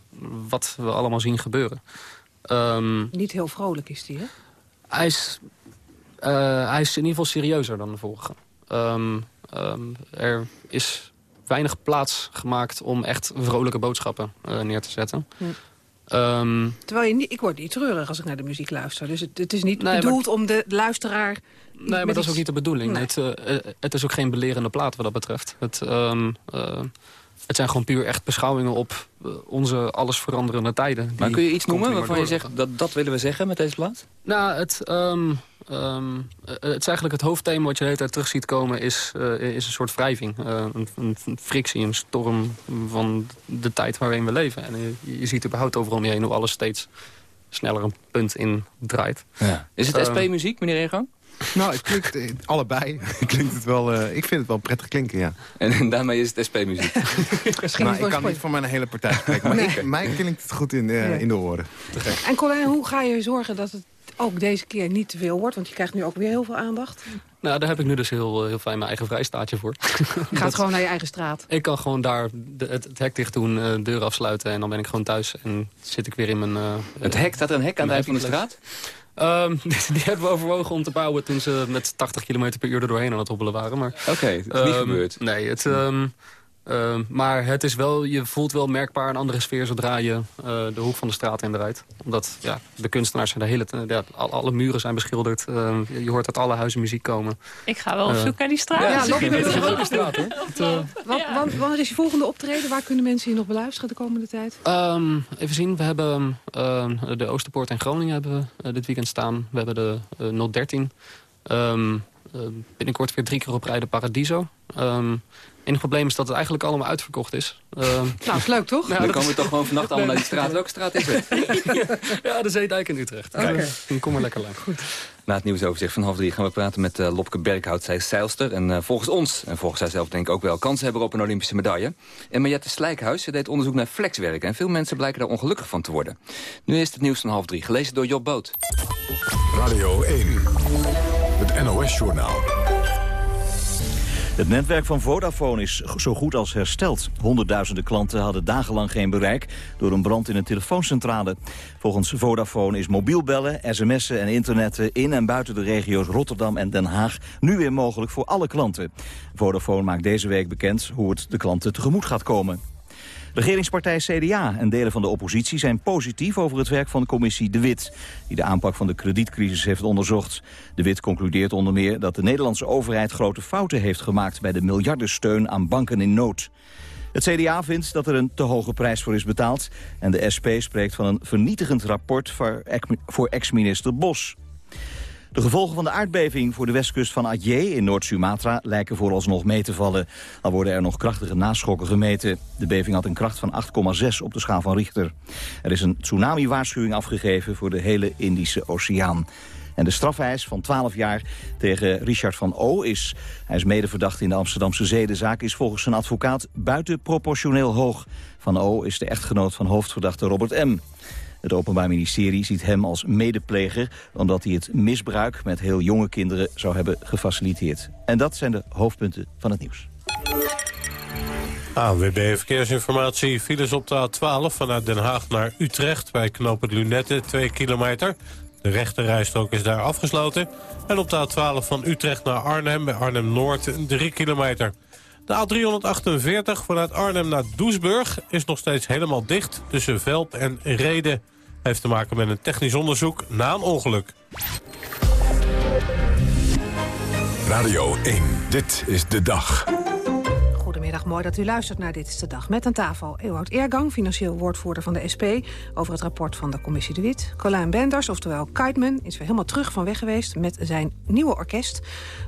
wat we allemaal zien gebeuren. Um, niet heel vrolijk is die, hè? Hij is, hij is in ieder geval serieuzer dan de vorige. Um, um, er is weinig plaats gemaakt om echt vrolijke boodschappen neer te zetten. Hm. Um, Terwijl je niet, ik word niet treurig als ik naar de muziek luister. Dus het, het is niet nee, bedoeld om de luisteraar... Nee, maar dat is ook niet de bedoeling. Nee. Het, uh, het, is ook geen belerende plaat wat dat betreft. Het, um, uh, het zijn gewoon puur echt beschouwingen op onze alles veranderende tijden. Maar kun je iets noemen waarvan je zegt, dat, dat willen we zeggen met deze plaat? Nou, het, um, Um, het is eigenlijk het hoofdthema wat je de hele tijd terug ziet komen... is, uh, is een soort wrijving. Uh, een, een, frictie, een storm van de tijd waarin we leven. En je, je ziet überhaupt overal om je heen hoe alles steeds sneller een punt in draait. Ja. Is het SP-muziek, meneer Egang? Nou, het klinkt eh, allebei. klinkt het wel, uh, ik vind het wel prettig klinken, ja. En, en daarmee is het SP-muziek? nou, ik kan niet voor mijn hele partij spreken, maar nee. ik, mij klinkt het goed in, uh, in de oren. En Colin, hoe ga je zorgen dat het ook deze keer niet te veel wordt? Want je krijgt nu ook weer heel veel aandacht. Nou, daar heb ik nu dus heel, heel fijn mijn eigen vrijstaatje voor. Je gaat gewoon naar je eigen straat? Ik kan gewoon daar de, het, hek dicht doen, uh, deur afsluiten... en dan ben ik gewoon thuis en zit ik weer in mijn... Uh, het hek? Staat er een hek aan het eind van de straat? Um, die, hebben we overwogen om te bouwen toen ze met 80 km per uur er doorheen aan het hobbelen waren. Oké, okay, dat is niet um, gebeurd. Nee, het... Um, uh, maar het is wel, je voelt wel merkbaar een andere sfeer zodra je uh, de hoek van de straat in rijdt. Omdat ja, de kunstenaars zijn de hele ja, alle muren zijn beschilderd. Uh, je hoort uit alle huizen muziek komen. Ik ga wel op zoek naar die straat. Ja, loop je? Wanneer is je volgende optreden? Waar kunnen mensen je nog beluisteren de komende tijd? Um, even zien, we hebben de Oosterpoort in Groningen hebben we dit weekend staan. We hebben de 013. Um, binnenkort weer drie keer op rijden Paradiso. Um, enige probleem is dat het eigenlijk allemaal uitverkocht is. Uh, nou, is leuk toch? dan komen we toch gewoon vannacht allemaal naar die straat. Welke straat is het? ja, de Zeedijk in Utrecht. Okay. kom maar lekker lang. Goed. Na het nieuwsoverzicht van half drie gaan we praten met uh, Lopke Berghout. Zij is zeilster en uh, volgens ons, en volgens zijzelf denk ik ook wel... kansen hebben op een Olympische medaille. En Mariette Slijkhuis, ze deed onderzoek naar flexwerk... en veel mensen blijken daar ongelukkig van te worden. Nu is het nieuws van half drie, gelezen door Job Boot. Radio 1, het NOS-journaal. Het netwerk van Vodafone is zo goed als hersteld. Honderdduizenden klanten hadden dagenlang geen bereik door een brand in een telefooncentrale. Volgens Vodafone is mobiel bellen, sms'en en internetten in en buiten de regio's Rotterdam en Den Haag nu weer mogelijk voor alle klanten. Vodafone maakt deze week bekend hoe het de klanten tegemoet gaat komen. Regeringspartij CDA en delen van de oppositie zijn positief over het werk van de commissie De Wit, die de aanpak van de kredietcrisis heeft onderzocht. De Wit concludeert onder meer dat de Nederlandse overheid grote fouten heeft gemaakt bij de miljardensteun aan banken in nood. Het CDA vindt dat er een te hoge prijs voor is betaald en de SP spreekt van een vernietigend rapport voor ex-minister Bos. De gevolgen van de aardbeving voor de westkust van Aceh in Noord-Sumatra lijken vooralsnog mee te vallen. Al worden er nog krachtige naschokken gemeten. De beving had een kracht van 8,6 op de schaal van Richter. Er is een tsunami-waarschuwing afgegeven voor de hele Indische Oceaan. En de strafeis van 12 jaar tegen Richard van O is... hij is medeverdacht in de Amsterdamse zedenzaak... is volgens zijn advocaat buitenproportioneel hoog. Van O is de echtgenoot van hoofdverdachte Robert M. Het Openbaar Ministerie ziet hem als medepleger... omdat hij het misbruik met heel jonge kinderen zou hebben gefaciliteerd. En dat zijn de hoofdpunten van het nieuws. AWB Verkeersinformatie. Files op de A12 vanuit Den Haag naar Utrecht... bij knooppunt Lunette, 2 kilometer. De rechterrijstrook is daar afgesloten. En op de A12 van Utrecht naar Arnhem bij Arnhem-Noord 3 kilometer. De A348 vanuit Arnhem naar Doesburg is nog steeds helemaal dicht... tussen Velp en Reden heeft te maken met een technisch onderzoek na een ongeluk. Radio 1, dit is de dag. Mooi dat u luistert naar Dit is de Dag. Met aan tafel Ewout Eergang, financieel woordvoerder van de SP... over het rapport van de commissie De Wit. Colijn Benders, oftewel Kiteman, is weer helemaal terug van weg geweest... met zijn nieuwe orkest.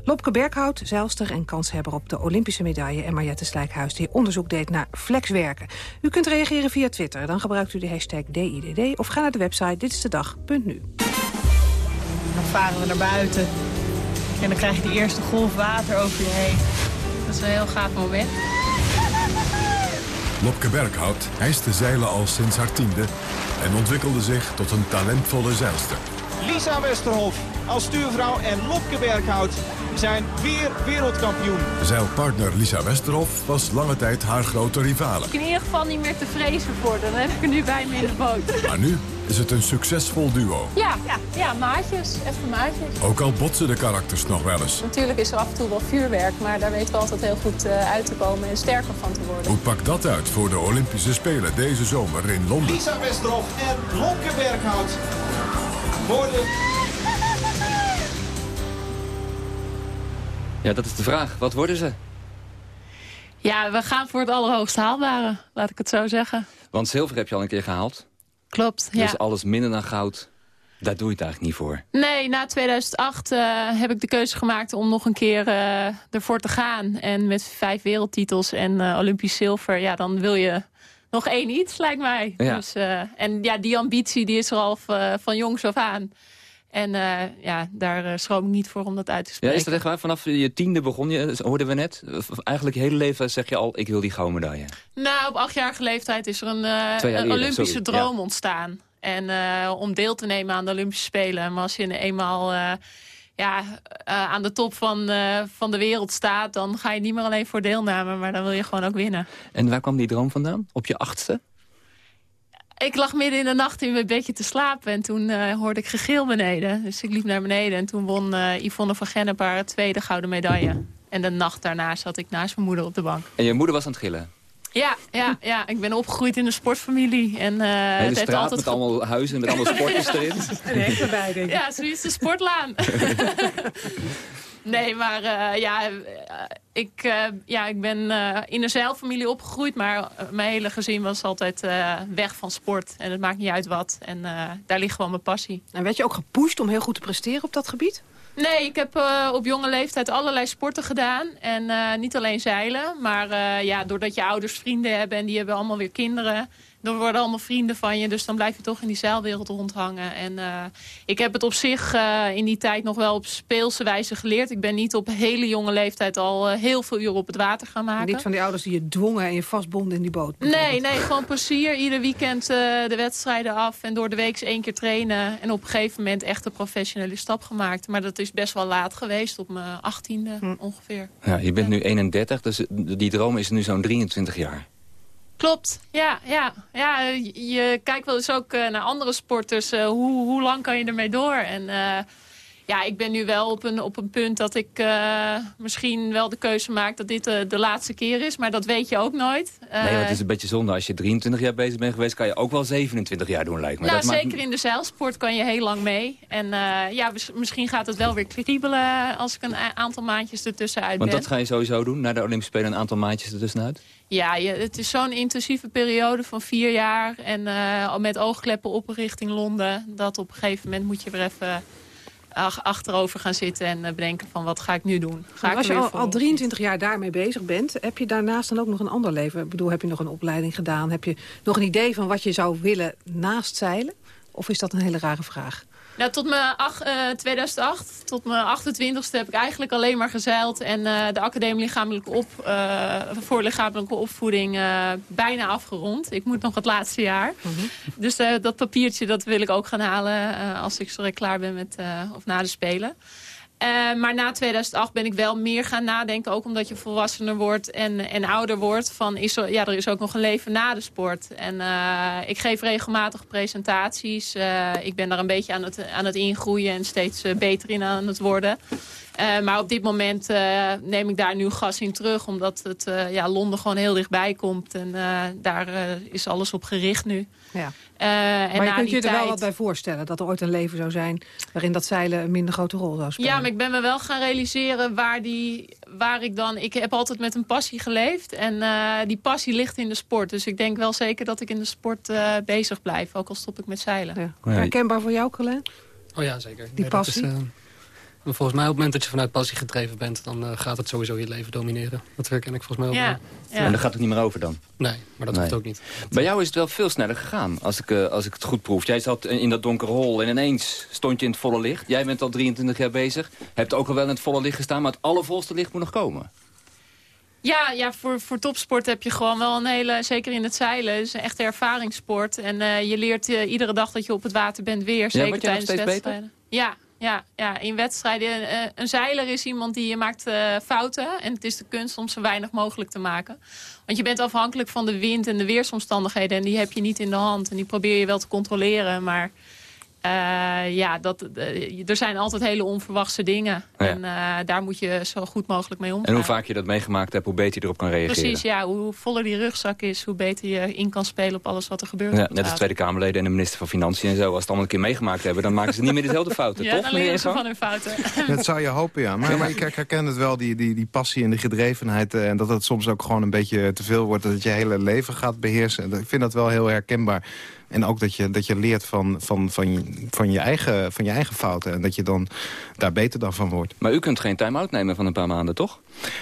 Lopke Berghout, zeilster en kanshebber op de Olympische medaille... en Mariette Slijkhuis, die onderzoek deed naar flexwerken. U kunt reageren via Twitter, dan gebruikt u de hashtag DIDD... of ga naar de website ditstedag.nu. Dan varen we naar buiten en dan krijg je de eerste golf water over je heen. Dat is een heel gaaf moment. Lopke Berghout hijste zeilen al sinds haar tiende... en ontwikkelde zich tot een talentvolle zeilster. Lisa Westerhof als stuurvrouw en Lopke Berghout zijn weer wereldkampioen. Zeilpartner Lisa Westerhof was lange tijd haar grote rivale. Ik in ieder geval niet meer te vrezen voor. Dan heb ik er nu bij me in de boot. Maar nu is het een succesvol duo. Ja, ja, ja maatjes. Even maatjes. Ook al botsen de karakters nog wel eens. Natuurlijk is er af en toe wel vuurwerk, maar daar weten we altijd heel goed uh, uit te komen en sterker van te worden. Hoe pakt dat uit voor de Olympische Spelen deze zomer in Londen? Lisa Westerhof en Lopke Berghout worden... Ja, dat is de vraag. Wat worden ze? Ja, we gaan voor het allerhoogst haalbare, laat ik het zo zeggen. Want zilver heb je al een keer gehaald. Klopt, ja. Dus alles minder dan goud, daar doe je het eigenlijk niet voor. Nee, na 2008 uh, heb ik de keuze gemaakt om nog een keer uh, ervoor te gaan. En met vijf wereldtitels en uh, Olympisch zilver, ja, dan wil je nog één iets, lijkt mij. Ja. Dus, en ja, die ambitie die is er al van jongs af aan. En uh, ja, daar uh, schroom ik niet voor om dat uit te spreken. Ja, is dat echt waar? Vanaf je tiende begon je, hoorden we net. Eigenlijk je hele leven zeg je al, ik wil die gouden medaille. Nou, op achtjarige leeftijd is er een, een eerder, Olympische sorry. droom Ja. ontstaan. En om deel te nemen aan de Olympische Spelen. Maar als je eenmaal ja, aan de top van, van de wereld staat... dan ga je niet meer alleen voor deelname, maar dan wil je gewoon ook winnen. En waar kwam die droom vandaan? Op je achtste? Ik lag midden in de nacht in mijn bedje te slapen en toen uh, hoorde ik gegil beneden. Dus ik liep naar beneden en toen won uh, Yvonne van Gennep haar tweede gouden medaille. En de nacht daarna zat ik naast mijn moeder op de bank. En je moeder was aan het gillen? Ja, ja, ja. ik ben opgegroeid in een sportfamilie. En, uh, Hele het heeft altijd met allemaal huizen met allemaal sporters erin. En echt erbij, denk ik. Ja, zoiets de sportlaan. nee, maar uh, ja, uh, ik, uh, ja, ik ben in een zeilfamilie opgegroeid. Maar mijn hele gezin was altijd weg van sport. En het maakt niet uit wat. En daar ligt gewoon mijn passie. En werd je ook gepusht om heel goed te presteren op dat gebied? Nee, ik heb op jonge leeftijd allerlei sporten gedaan. En niet alleen zeilen. Maar ja, doordat je ouders vrienden hebben en die hebben allemaal weer kinderen. Dan worden allemaal vrienden van je. Dus dan blijf je toch in die zeilwereld rondhangen. En ik heb het op zich in die tijd nog wel op speelse wijze geleerd. Ik ben niet op hele jonge leeftijd al heel veel uren op het water gaan maken. Niet van die ouders die je dwongen en je vastbonden in die boot. Nee, nee, gewoon plezier. Ieder weekend de wedstrijden af. En door de week één keer trainen. En op een gegeven moment echt een professionele stap gemaakt. Maar dat is best wel laat geweest, op mijn achttiende hm. ongeveer. Ja, je bent nu 31, dus die droom is nu zo'n 23 jaar. Klopt, ja, ja, ja. Je kijkt wel eens ook uh, naar andere sporters. Uh, hoe, hoe lang kan je ermee door? En ja, ik ben nu wel op een, op een punt dat ik misschien wel de keuze maak dat dit de laatste keer is. Maar dat weet je ook nooit. nee, het is een beetje zonde. Als je 23 jaar bezig bent geweest, kan je ook wel 27 jaar doen, lijkt me. Ja, dat zeker maakt... in de zeilsport kan je heel lang mee. En ja, misschien gaat het wel weer kriebelen als ik een aantal maandjes ertussenuit Want ben. dat ga je sowieso doen, naar de Olympische Spelen een aantal maandjes ertussenuit? Ja, je, het is zo'n intensieve periode van vier jaar. En uh, met oogkleppen op richting Londen. Dat op een gegeven moment moet je weer even achterover gaan zitten en uh, bedenken van wat ga ik nu doen. Ga ik als je al, al 23 jaar daarmee bezig bent, heb je daarnaast dan ook nog een ander leven? Ik bedoel, heb je nog een opleiding gedaan? Heb je nog een idee van wat je zou willen naast zeilen? Of is dat een hele rare vraag? Nou, tot mijn ach, uh, 2008, tot mijn 28ste heb ik eigenlijk alleen maar gezeild. En uh, de academie lichamelijke op, uh, voor lichamelijke opvoeding bijna afgerond. Ik moet nog het laatste jaar. Mhm. Mm -hmm. Dus dat papiertje dat wil ik ook gaan halen als ik zo klaar ben met, of na de Spelen. Uh, maar na 2008 ben ik wel meer gaan nadenken. Ook omdat je volwassener wordt en, en ouder wordt. Van is er, ja, er is ook nog een leven na de sport. En uh, ik geef regelmatig presentaties. Uh, ik ben daar een beetje aan het, aan het ingroeien en steeds beter in aan het worden. Maar op dit moment neem ik daar nu gas in terug. Omdat het, ja, Londen gewoon heel dichtbij komt. En daar is alles op gericht nu. Ja. en maar je kunt je er wel wat bij voorstellen. Dat er ooit een leven zou zijn waarin dat zeilen een minder grote rol zou spelen. Ja, maar ik ben me wel gaan realiseren waar, die, waar ik dan... Ik heb altijd met een passie geleefd. En uh, die passie ligt in de sport. Dus ik denk wel zeker dat ik in de sport uh, bezig blijf. Ook al stop ik met zeilen. Ja. Herkenbaar voor jou, Colin? Oh ja, zeker. Die nee, passie? Dat is, uh, volgens mij op het moment dat je vanuit passie gedreven bent... dan uh, gaat het sowieso je leven domineren. Dat herken ik volgens mij ook ja. wel. Ja. En daar gaat het niet meer over dan? Nee, maar dat nee. hoeft ook niet. Bij jou is het wel veel sneller gegaan, als ik, uh, als ik het goed proef. Jij zat in dat donkere hol en ineens stond je in het volle licht. Jij bent al 23 jaar bezig. Hebt ook al wel in het volle licht gestaan, maar het allervolste licht moet nog komen. Ja, ja voor, voor topsport heb je gewoon wel een hele... Zeker in het zeilen, is een echte ervaringssport. En uh, je leert uh, iedere dag dat je op het water bent weer. Zeker ja, tijdens steeds wedstrijden. Beter? Ja, Ja, ja, in wedstrijden. eh, een zeiler is iemand die maakt eh, fouten. En het is de kunst om zo weinig mogelijk te maken. Want je bent afhankelijk van de wind en de weersomstandigheden. En die heb je niet in de hand. En die probeer je wel te controleren. Maar eh, ja, dat, eh, er zijn altijd hele onverwachte dingen. Ja. En eh, daar moet je zo goed mogelijk mee En omgaan. hoe vaak je dat meegemaakt hebt, hoe beter je erop kan reageren. Precies, ja. Hoe voller die rugzak is, hoe beter je in kan spelen op alles wat er gebeurt. Ja, net als veld. Tweede Kamerleden en de minister van Financiën en zo. Als ze het allemaal een keer meegemaakt hebben, dan maken ze niet meer dezelfde fouten. Ja, toch, dan leren ze van hun fouten. Dat zou je hopen, ja. Maar, maar ik her- herken het wel, die, die, die passie en de gedrevenheid. en dat het soms ook gewoon een beetje te veel wordt. Dat het je hele leven gaat beheersen. En Ik vind dat wel heel herkenbaar. En ook dat je, dat je leert van, van, van, je, van, je eigen, van je eigen fouten. En dat je dan daar beter dan van wordt. Maar u kunt geen time-out nemen van een paar maanden, toch?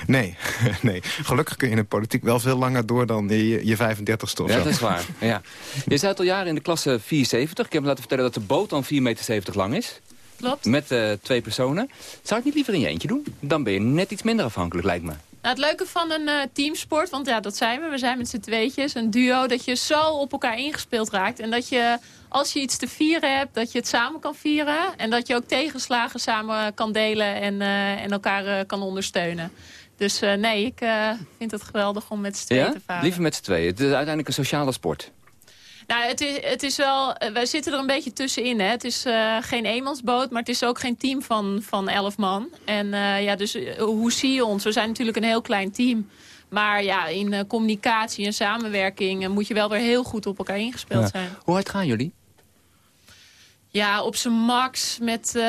Nee, nee. Gelukkig kun je in de politiek wel veel langer door dan je, je 35ste of Ja, zo. dat is waar. Ja. Je zit al jaren in de klasse 470. Ik heb me laten vertellen dat de boot dan 4,70 meter lang is. Klopt. Met eh, twee personen. Zou je het niet liever in je eentje doen? Dan ben je net iets minder afhankelijk, lijkt me. Nou, het leuke van een eh, teamsport, want ja, dat zijn we. We zijn met z'n tweetjes, een duo, dat je zo op elkaar ingespeeld raakt. En dat je, als je iets te vieren hebt, dat je het samen kan vieren. En dat je ook tegenslagen samen kan delen en, eh, en elkaar eh, kan ondersteunen. Dus nee, ik vind het geweldig om met z'n tweeën Ja? te varen. Liever met z'n tweeën. Het is uiteindelijk een sociale sport. Nou, het is, het is wel, eh, wij zitten er een beetje tussenin. Hè. Het is eh, geen eenmansboot, maar het is ook geen team van, van elf man. En eh, ja, dus hoe zie je ons? We zijn natuurlijk een heel klein team. Maar ja, in communicatie en samenwerking moet je wel weer heel goed op elkaar ingespeeld Ja. zijn. Hoe hard gaan jullie? Ja, op zijn max met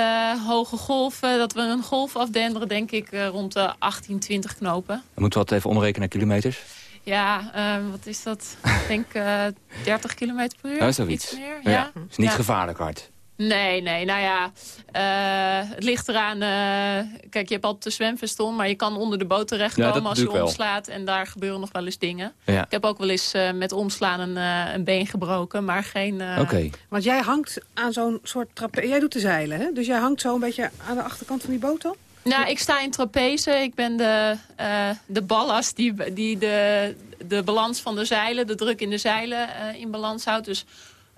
hoge golven. Dat we een golf afdenderen, denk ik, rond de 18, 20 knopen. Dan moeten we wat even omrekenen naar kilometers. Ja, eh, wat is dat? Ik denk eh 30 kilometer per uur. Ja, zoiets. Iets meer, ja. Is niet Ja. gevaarlijk hard. Nee, nee, nou ja, eh, het ligt eraan. eh, kijk, je hebt altijd de zwemvest om, maar je kan onder de boot terechtkomen als je omslaat. En daar gebeuren nog wel eens dingen. Ja. Ik heb ook wel eens eh, met omslaan een, eh, een been gebroken, maar geen... eh, Oké. Want jij hangt aan zo'n soort trapeze. Jij doet de zeilen, hè? Dus jij hangt zo een beetje aan de achterkant van die boot dan? Nou, ik sta in trapeze. Ik ben de, eh, de ballast die, die de, de balans van de zeilen, de druk in de zeilen eh, in balans houdt. Dus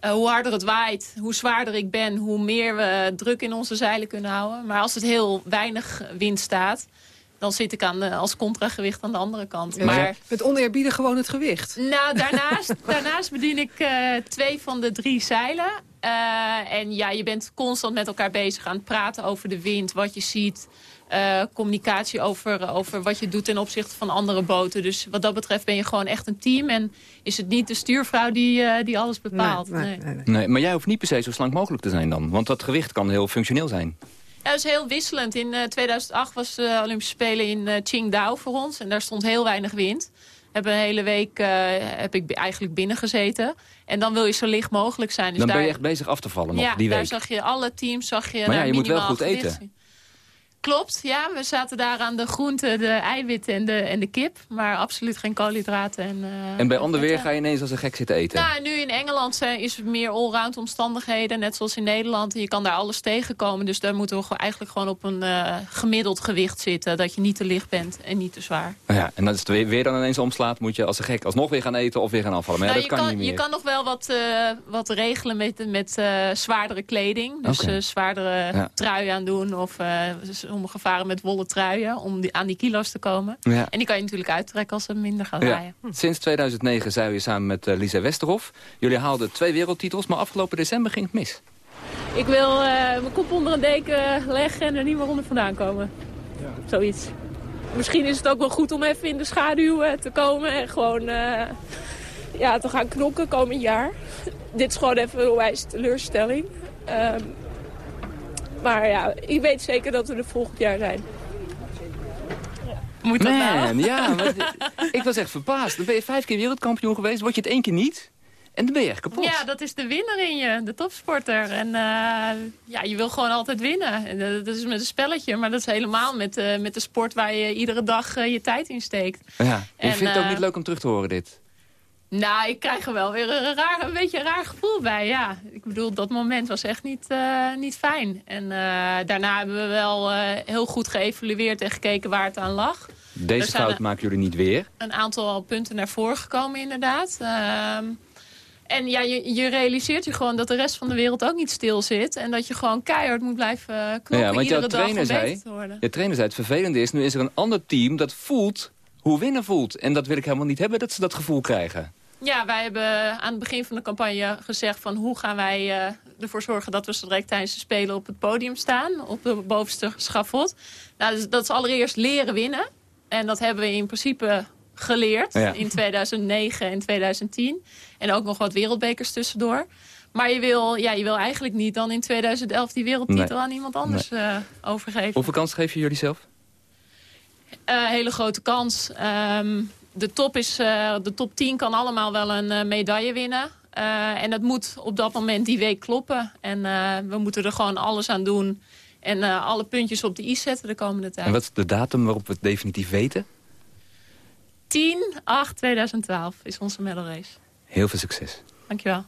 eh, hoe harder het waait, hoe zwaarder ik ben, hoe meer we druk in onze zeilen kunnen houden. Maar als het heel weinig wind staat, dan zit ik aan de, als contragewicht aan de andere kant. Maar Maar het oneerbiedig gewoon het gewicht. nou, daarnaast, daarnaast bedien ik eh, twee van de drie zeilen. Eh, en ja, je bent constant met elkaar bezig aan het praten over de wind, wat je ziet. Eh, communicatie over, over wat je doet ten opzichte van andere boten. Dus wat dat betreft ben je gewoon echt een team. En is het niet de stuurvrouw die, eh, die alles bepaalt. Nee, Nee, maar jij hoeft niet per se zo slank mogelijk te zijn dan. Want dat gewicht kan heel functioneel zijn. Ja, dat is heel wisselend. In eh, 2008 was de Olympische Spelen in eh, Qingdao voor ons. En daar stond heel weinig wind. Heb een hele week eh, heb ik eigenlijk binnen gezeten. En dan wil je zo licht mogelijk zijn. Dus dan daar, ben je echt bezig af te vallen nog, ja, die daar week. zag je alle teams. Zag je Maar ja, naar je moet wel minimaal goed gewicht eten. Klopt, ja. We zaten daar aan de groenten, de eiwitten en de, en de kip. Maar absoluut geen koolhydraten. En, eh, En bij ander weer ga je ineens als een gek zitten eten. Nou, nu in Engeland zijn, is het meer allround omstandigheden. Net zoals in Nederland. Je kan daar alles tegenkomen. Dus daar moeten we eigenlijk gewoon op een eh, gemiddeld gewicht zitten. Dat je niet te licht bent en niet te zwaar. Nou Ja, en als het weer, weer dan ineens omslaat, moet je als een gek alsnog weer gaan eten of weer gaan afvallen. Maar ja, Nou, dat je, kan, kan, niet meer. je kan nog wel wat, eh, wat regelen met, met eh, zwaardere kleding. Dus eh, zwaardere Ja. trui aan doen. Of eh, sommige varen met wollen truien. Om die, aan die kilo's te komen. Ja. En die kan je natuurlijk uittrekken als het minder gaat Ja. waaien. Sinds 2009 zijn we samen met eh, Lisa Westerhof. Jullie haalden twee wereldtitels, maar afgelopen december ging het mis. Ik wil eh, mijn kop onder een deken leggen en er niet meer onder vandaan komen. Zoiets. Misschien is het ook wel goed om even in de schaduw eh, te komen en gewoon eh, ja, te gaan knokken komend jaar. Dit is gewoon even een onwijs teleurstelling. Ehm, maar ja, ik weet zeker dat we er volgend jaar zijn. Moet dat nou? Man, ja, maar ik was echt verbaasd. Dan ben je vijf keer wereldkampioen geweest, word je het één keer niet. En dan ben je echt kapot. Ja, dat is de winnaar in je, de topsporter. En eh, ja, je wil gewoon altijd winnen. En dat dat is met een spelletje, maar dat is helemaal met, eh, met de sport waar je iedere dag eh, je tijd in steekt. Ja. Je En, vindt het ook eh, niet leuk om terug te horen, dit? Nou, ik krijg er wel weer een, raar, een beetje een raar gevoel bij, ja. Ik bedoel, dat moment was echt niet, eh, niet fijn. En eh, daarna hebben we wel eh, heel goed geëvalueerd en gekeken waar het aan lag. Deze fout maken jullie niet weer. Een aantal punten naar voren gekomen, inderdaad. Ehm, En ja, je, je realiseert je gewoon dat de rest van de wereld ook niet stil zit. En dat je gewoon keihard moet blijven eh, knokken ja, want iedere dag om zei, te worden. je trainer zei, het vervelende is, nu is er een ander team dat voelt hoe winnen voelt. En dat wil ik helemaal niet hebben, dat ze dat gevoel krijgen. Ja, wij hebben aan het begin van de campagne gezegd van hoe gaan wij eh, ervoor zorgen dat we zo direct tijdens de Spelen op het podium staan. Op het bovenste schafot. Nou, dus dat is allereerst leren winnen. En dat hebben we in principe geleerd Ja. in 2009 en 2010. En ook nog wat wereldbekers tussendoor. Maar je wil, ja, je wil eigenlijk niet dan in 2011 die wereldtitel Nee. aan iemand anders eh, overgeven. Hoeveel kans geef je jullie zelf? Eh, hele grote kans. Ehm, de, top is, eh, de top 10 kan allemaal wel een eh, medaille winnen. En dat moet op dat moment die week kloppen. En we moeten er gewoon alles aan doen. En alle puntjes op de i zetten de komende tijd. En wat is de datum waarop we het definitief weten? 10, 8, 2012 is onze medal race. Heel veel succes. Dankjewel.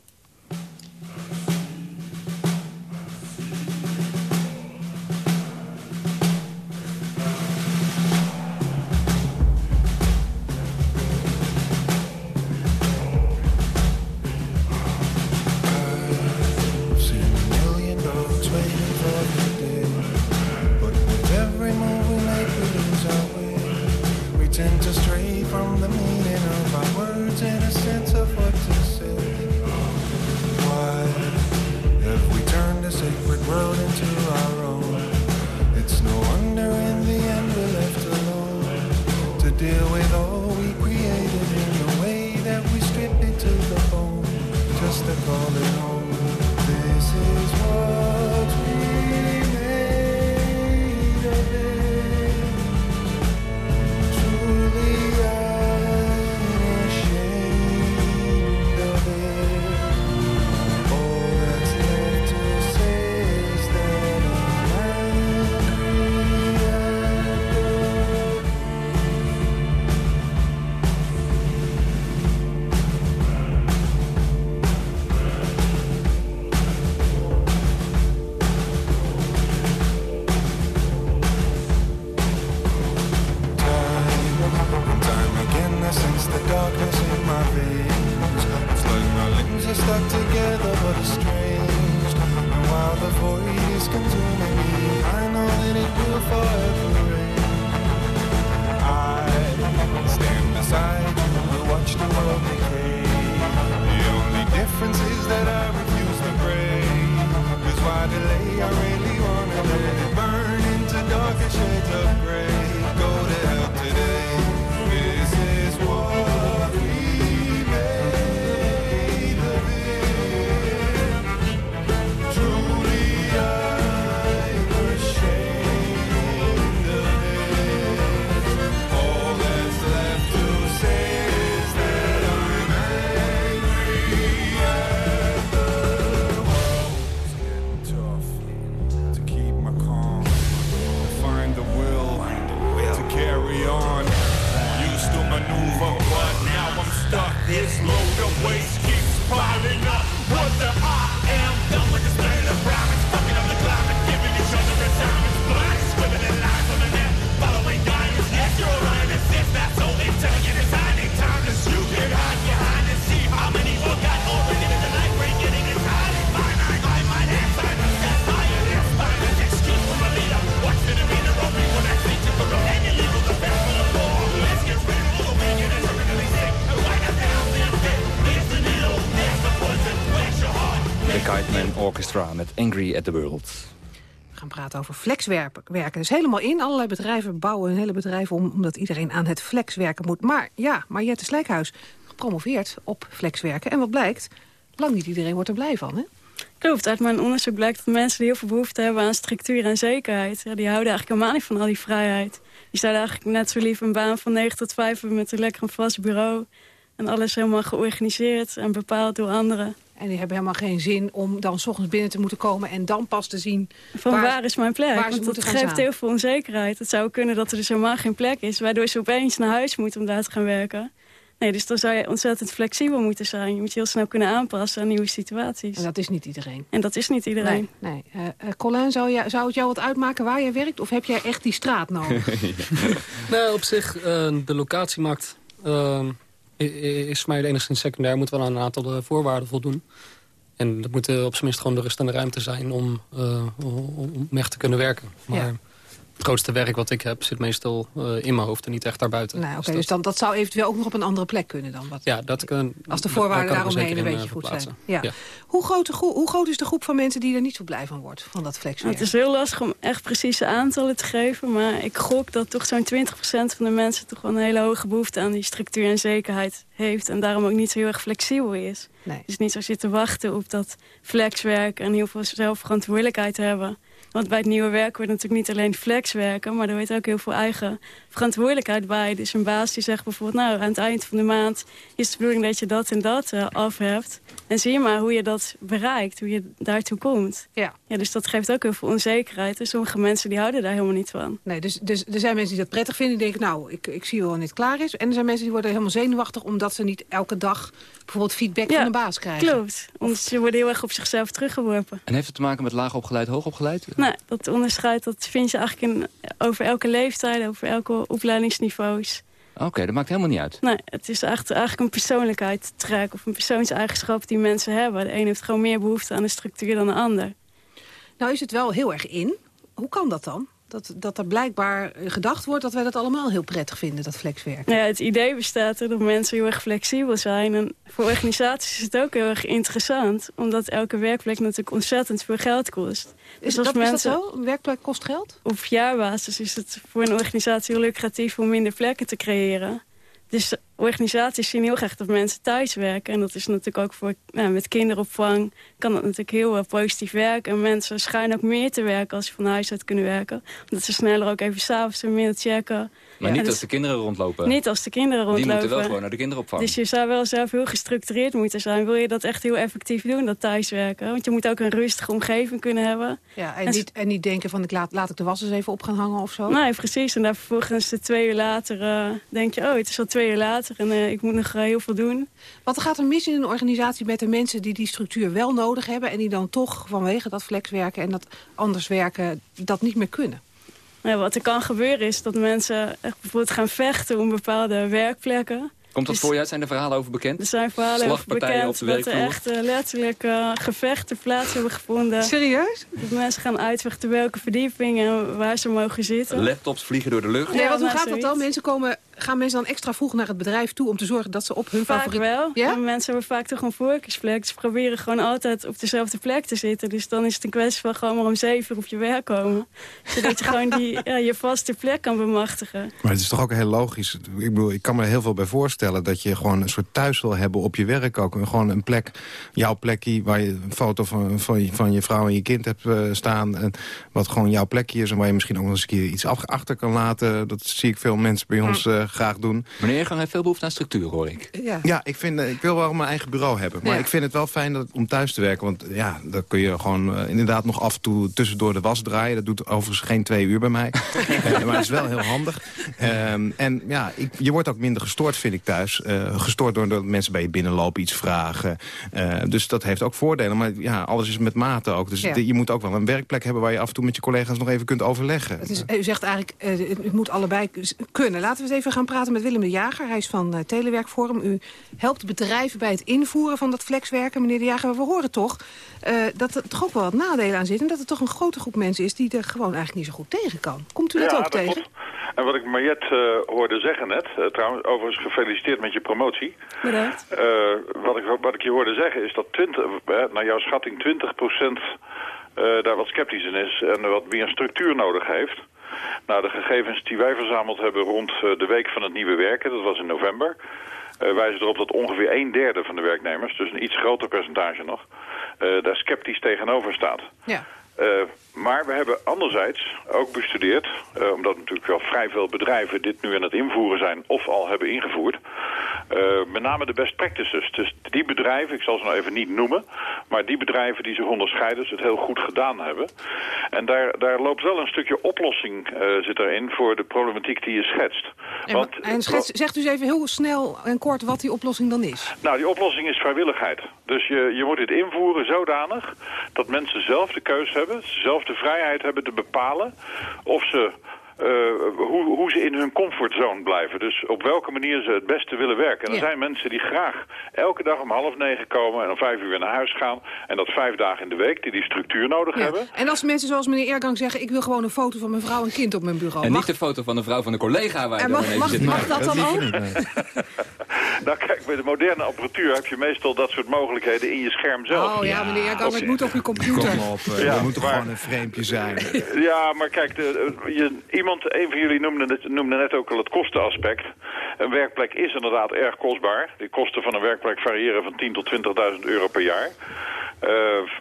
Met Angry at the World. We gaan praten over flexwerken. werken. Dus helemaal in. Allerlei bedrijven bouwen hun hele bedrijf om... omdat iedereen aan het flexwerken moet. Maar ja, Mariette Slijkhuis gepromoveerd op flexwerken. En wat blijkt? Lang niet iedereen wordt er blij van, hè? Klopt, uit mijn onderzoek blijkt dat mensen die heel veel behoefte hebben aan structuur en zekerheid... Ja, die houden eigenlijk helemaal niet van al die vrijheid. Die zouden eigenlijk net zo lief een baan van 9 tot 5 hebben met een lekker een vast bureau. En alles helemaal georganiseerd en bepaald door anderen. En die hebben helemaal geen zin om dan 's ochtends binnen te moeten komen... en dan pas te zien Van waar, is mijn plek? waar Want dat geeft staan. heel veel onzekerheid. Het zou kunnen dat er dus helemaal geen plek is... waardoor ze opeens naar huis moeten om daar te gaan werken. Nee, dus dan zou je ontzettend flexibel moeten zijn. Je moet je heel snel kunnen aanpassen aan nieuwe situaties. En dat is niet iedereen. En dat is niet iedereen. Nee, nee. Eh, eh, Colin, zou, jij- zou het jou wat uitmaken waar je werkt? Of heb jij echt die straat nodig? Nee, op zich, eh, de locatie maakt is mij enigszins secundair. Moet wel aan een aantal eh, voorwaarden voldoen. En dat moet eh, op zijn minst gewoon de rust en de ruimte zijn om, eh, om, om echt te kunnen werken. Maar Ja. Het grootste werk wat ik heb zit meestal eh, in mijn hoofd en niet echt daarbuiten. Nou, oké, Dus dus dat- dan, dat zou eventueel ook nog op een andere plek kunnen dan. Wat, ja, dat kan, als de daar voorwaarden daaromheen een beetje eh, goed zijn. verplaatsen. Ja. Hoe, groot, de groe- hoe groot is de groep van mensen die er niet zo blij van wordt, van dat flexwerk? Nou, het is heel lastig om echt precieze aantallen te geven. Maar ik gok dat toch zo'n 20% van de mensen toch wel een hele hoge behoefte aan die structuur en zekerheid heeft. En daarom ook niet zo heel erg flexibel is. Nee. Dus niet zo zit te wachten op dat flexwerk en heel veel zelfverantwoordelijkheid hebben. Want bij het nieuwe werk wordt natuurlijk niet alleen flex werken... maar er wordt ook heel veel eigen verantwoordelijkheid bij. Dus een baas die zegt bijvoorbeeld... nou, aan het eind van de maand is de bedoeling dat je dat en dat eh, af hebt. En zie je maar hoe je dat bereikt, hoe je daartoe komt. Ja. ja. Dus dat geeft ook heel veel onzekerheid. En sommige mensen die houden daar helemaal niet van. Nee, dus, dus er zijn mensen die dat prettig vinden. Die denken, nou, ik, ik zie wel wanneer het klaar is. En er zijn mensen die worden helemaal zenuwachtig... omdat ze niet elke dag bijvoorbeeld feedback van de baas krijgen. Klopt, omdat ze worden heel erg op zichzelf teruggeworpen. En heeft het te maken met laag opgeleid, hoog opgeleid? Nee, dat onderscheid dat vind je eigenlijk in, over elke leeftijd, over elke opleidingsniveaus. Oké, dat maakt helemaal niet uit. Nee, het is echt, eigenlijk een persoonlijkheidstrek of een persoonseigenschap die mensen hebben. De een heeft gewoon meer behoefte aan de structuur dan de ander. Nou is het wel heel erg in. Hoe kan dat dan? Dat, dat er blijkbaar gedacht wordt dat wij dat allemaal heel prettig vinden, dat flexwerk. Nou ja, het idee bestaat er dat mensen heel erg flexibel zijn. En voor organisaties is het ook heel erg interessant. Omdat elke werkplek natuurlijk ontzettend veel geld kost. Is, als dat, is dat zo? Een werkplek kost geld? Op jaarbasis is het voor een organisatie heel lucratief om minder plekken te creëren. Dus organisaties zien heel graag dat mensen thuis werken. En dat is natuurlijk ook voor nou, met kinderopvang kan dat natuurlijk heel eh, positief werken. En mensen schijnen ook meer te werken als ze van huis uit kunnen werken. Omdat ze sneller ook even s'avonds een mail checken. Maar Ja, niet dus als de kinderen rondlopen. Niet als de kinderen Die rondlopen. moeten wel gewoon naar de kinderopvang. Dus je zou wel zelf heel gestructureerd moeten zijn. Wil je dat echt heel effectief doen, dat thuiswerken? Want je moet ook een rustige omgeving kunnen hebben. Ja, en, En niet, en niet denken van ik laat, laat ik de was eens even op gaan hangen of zo? Nee, precies. En daar vervolgens de twee uur later eh, denk je... oh, het is al twee uur later en eh, ik moet nog eh, heel veel doen. Wat gaat er mis in een organisatie met de mensen die die structuur wel nodig hebben... en die dan toch vanwege dat flexwerken en dat anders werken dat niet meer kunnen? Nou, wat er kan gebeuren is dat mensen echt bijvoorbeeld gaan vechten om bepaalde werkplekken. Komt dat Dus- voor je? Zijn er verhalen over bekend? Er zijn verhalen over Slagpartijen bekend op de dat er echt eh, letterlijk eh, gevechten plaats hebben gevonden. Serieus? Dat mensen gaan uitvechten welke verdieping en waar ze mogen zitten. Laptops vliegen door de lucht. Nee, want hoe gaat dat dan? Mensen komen, gaan mensen dan extra vroeg naar het bedrijf toe... om te zorgen dat ze op hun Vaak favoriet... wel. Ja? En mensen hebben vaak toch een voorkeursplek. Ze proberen gewoon altijd op dezelfde plek te zitten. Dus dan is het een kwestie van gewoon maar om zeven uur op je werk komen. Zodat je gewoon die, ja, je vaste plek kan bemachtigen. Maar het is toch ook heel logisch. Ik bedoel, ik kan me er heel veel bij voorstellen... dat je gewoon een soort thuis wil hebben op je werk ook. En Gewoon een plek, jouw plekje... waar je een foto van, van, je, van je vrouw en je kind hebt eh, staan. En wat gewoon jouw plekje is. En waar je misschien ook nog eens een keer iets af- achter kan laten. Dat zie ik veel mensen bij ons eh, graag doen. Meneer Eergang heeft veel behoefte aan structuur, hoor ik. Ja. Ja, ik, vind, eh, ik wil wel mijn eigen bureau hebben. Maar Ja. ik vind het wel fijn dat, om thuis te werken. Want ja, dan kun je gewoon eh, inderdaad nog af en toe tussendoor de was draaien. Dat doet overigens geen twee uur bij mij. Eh, maar het is wel heel handig. Ehm, en ja, ik, je wordt ook minder gestoord, vind ik thuis. Eh, gestoord doordat mensen bij je binnenlopen, iets vragen. Eh, dus dat heeft ook voordelen. Maar ja, alles is met mate ook. Dus Ja. je moet ook wel een werkplek hebben... waar je af en toe met je collega's nog even kunt overleggen. Het is, u zegt eigenlijk, het, moet allebei kunnen. Laten we eens even gaan praten met Willem de Jager. Hij is van eh, Telewerkforum. U helpt bedrijven bij het invoeren van dat flexwerken. Meneer de Jager, we horen toch eh, dat er toch ook wel wat nadelen aan zitten. En dat er toch een grote groep mensen is die er gewoon eigenlijk niet zo goed tegen kan. Komt u dat ja, ook tegen? Klopt. En wat ik Mariette eh, hoorde zeggen net, eh, trouwens, overigens gefeliciteerd met je promotie. Bedankt. Wat, ik, wat ik je hoorde zeggen is dat 20, eh, naar jouw schatting 20% eh, daar wat sceptisch in is en wat meer structuur nodig heeft. Nou, de gegevens die wij verzameld hebben rond eh, de week van het nieuwe werken, dat was in november, eh, wijzen erop dat ongeveer een derde van de werknemers, dus een iets groter percentage nog, eh, daar sceptisch tegenover staat. Ja. Eh, maar we hebben anderzijds ook bestudeerd, eh, omdat natuurlijk wel vrij veel bedrijven dit nu aan het invoeren zijn of al hebben ingevoerd, eh, met name de best practices. Dus die bedrijven, ik zal ze nou even niet noemen, maar die bedrijven die zich onderscheiden, dus het heel goed gedaan hebben. En daar, daar loopt wel een stukje oplossing zit erin voor de problematiek die je schetst. En, wa- en schets, zegt u eens even heel snel en kort wat die oplossing dan is. Nou, die oplossing is vrijwilligheid. Dus je, je moet dit invoeren zodanig dat mensen zelf de keus hebben, zelf de vrijheid hebben te bepalen of ze eh, hoe, hoe ze in hun comfortzone blijven. Dus op welke manier ze het beste willen werken. En er Ja. zijn mensen die graag elke dag om half negen komen en om vijf uur weer naar huis gaan. En dat vijf dagen in de week, die die structuur nodig Ja. hebben. En als mensen zoals meneer Eergang zeggen... ik wil gewoon een foto van mijn vrouw en kind op mijn bureau. En Mag- niet de foto van de vrouw van de collega waar je mag- mag- zit. mag dat dan ook? Nou kijk, bij de moderne apparatuur heb je meestal dat soort mogelijkheden in je scherm zelf. Oh ja, meneer Eergang, het moet op uw computer. Kom op, eh, Ja, er moet toch maar- gewoon een framepje zijn. Ja, maar kijk, de, je, iemand, een van jullie noemde, het, noemde net ook al het kostenaspect. Een werkplek is inderdaad erg kostbaar. De kosten van een werkplek variëren van 10.000 tot 20.000 euro per jaar. Eh,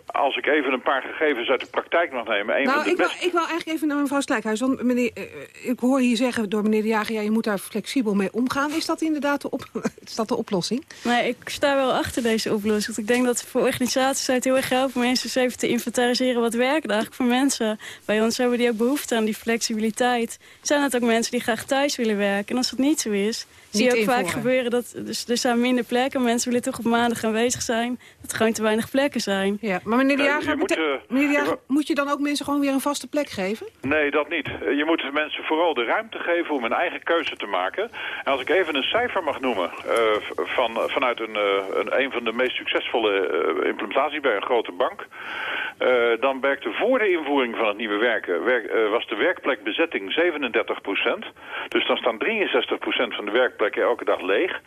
als ik even een paar gegevens uit de praktijk mag nemen. Een van Nou, de ik wil, ik wil eigenlijk even naar mevrouw Slijkhuis. Want meneer, eh, ik hoor hier zeggen door meneer De Jager... Ja, je moet daar flexibel mee omgaan. Is dat inderdaad de, op, is dat de oplossing? Nee, ik sta wel achter deze oplossing. Want ik denk dat voor organisaties het heel erg helpen... om eens eens even te inventariseren wat werkt eigenlijk voor mensen. Bij ons hebben die ook behoefte aan die flexibiliteit. Zijn het ook mensen die graag thuis willen werken? En als dat niet zo is, zie je ook vaak gebeuren... dat dus, er zijn minder plekken. Mensen willen toch op maandag aanwezig zijn. Dat er gewoon te weinig plekken zijn. Ja, maar meneer De Eh, Jager, je moet, eh, meneer De je Jager, moet- je dan ook mensen gewoon weer een vaste plek geven? Nee, dat niet. Eh, Je moet de mensen vooral de ruimte geven om hun eigen keuze te maken. En als ik even een cijfer mag noemen eh, van, vanuit een, eh, een, een van de meest succesvolle eh, implementaties bij een grote bank. eh, dan werkte voor de invoering van het nieuwe werken, werk- was de werkplekbezetting 37% Dus dan staan 63% van de elke dag leeg.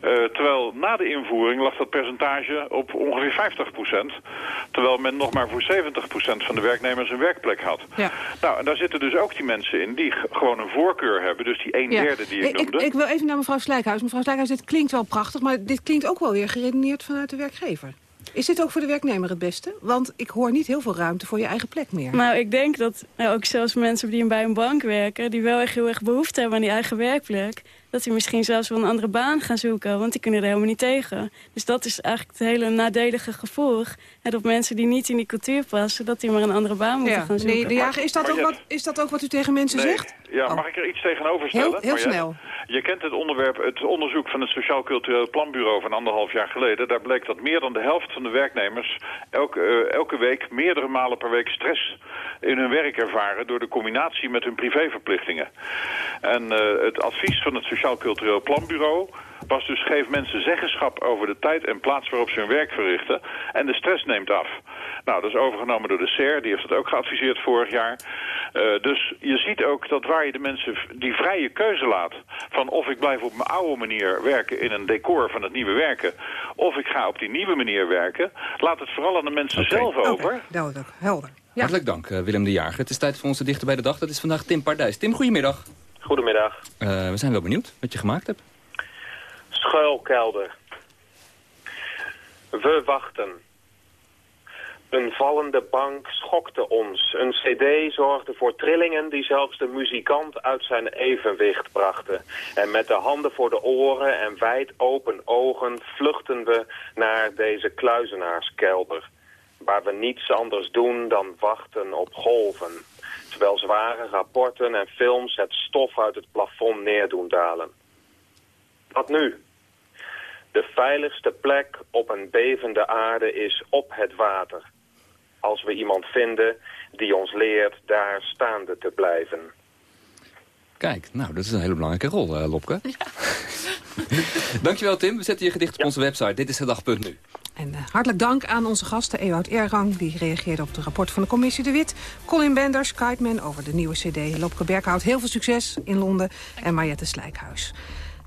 Eh, terwijl na de invoering lag dat percentage op ongeveer 50% Terwijl men nog maar voor 70% van de werknemers een werkplek had. Ja. Nou, en daar zitten dus ook die mensen in die gewoon een voorkeur hebben. Dus die een Ja. derde die ik, ik, noemde. ik wil even naar mevrouw Slijkhuis. Mevrouw Slijkhuis, dit klinkt wel prachtig... maar dit klinkt ook wel weer geredeneerd vanuit de werkgever. Is dit ook voor de werknemer het beste? Want ik hoor niet heel veel ruimte voor je eigen plek meer. Nou, ik denk dat nou, ook zelfs mensen die bij een bank werken... die wel echt heel erg behoefte hebben aan die eigen werkplek... dat die misschien zelfs wel een andere baan gaan zoeken... want die kunnen er helemaal niet tegen. Dus dat is eigenlijk het hele nadelige gevolg. En dat mensen die niet in die cultuur passen... dat die maar een andere baan moeten Ja, gaan zoeken. meneer De Jager, is dat, ook wat, is dat ook wat u tegen mensen Nee. zegt? Ja, mag ik er iets tegenover stellen? Heel- heel snel. Je kent het onderwerp, het onderzoek van het Sociaal Cultureel Planbureau van anderhalf jaar geleden. Daar bleek dat meer dan de helft van de werknemers elke, eh, elke week, meerdere malen per week stress in hun werk ervaren door de combinatie met hun privéverplichtingen. En eh, het advies van het Sociaal Cultureel Planbureau was dus geef mensen zeggenschap over de tijd en plaats waarop ze hun werk verrichten. En de stress neemt af. Nou, dat is overgenomen door de SER, die heeft het ook geadviseerd vorig jaar. Eh, dus je ziet ook dat waar je de mensen die vrije keuze laat... van of ik blijf op mijn oude manier werken in een decor van het nieuwe werken... of ik ga op die nieuwe manier werken... laat het vooral aan de mensen zelf over. Duidelijk, helder. Hartelijk dank, eh, Willem de Jager. Het is tijd voor onze dichter bij de dag. Dat is vandaag Tim Pardijs. Tim, goedemiddag. Goedemiddag. Eh, we zijn wel benieuwd wat je gemaakt hebt. Schuilkelder. We wachten. Een vallende bank schokte ons. Een cd zorgde voor trillingen die zelfs de muzikant uit zijn evenwicht brachten. En met de handen voor de oren en wijd open ogen vluchten we naar deze kluizenaarskelder. Waar we niets anders doen dan wachten op golven. Terwijl zware rapporten en films het stof uit het plafond neerdoen dalen. Wat nu? De veiligste plek op een bevende aarde is op het water. Als we iemand vinden die ons leert daar staande te blijven. Kijk, nou, dat is een hele belangrijke rol, eh, Lopke. Dankjewel, Tim. We zetten je gedicht op onze website. Dit is de dag.nu. En eh, hartelijk dank aan onze gasten Ewout Ergang... die reageerde op het rapport van de commissie De Wit... Colin Benders, Kiteman over de nieuwe cd... Lopke Berghout, heel veel succes in Londen... en Mariette Slijkhuis.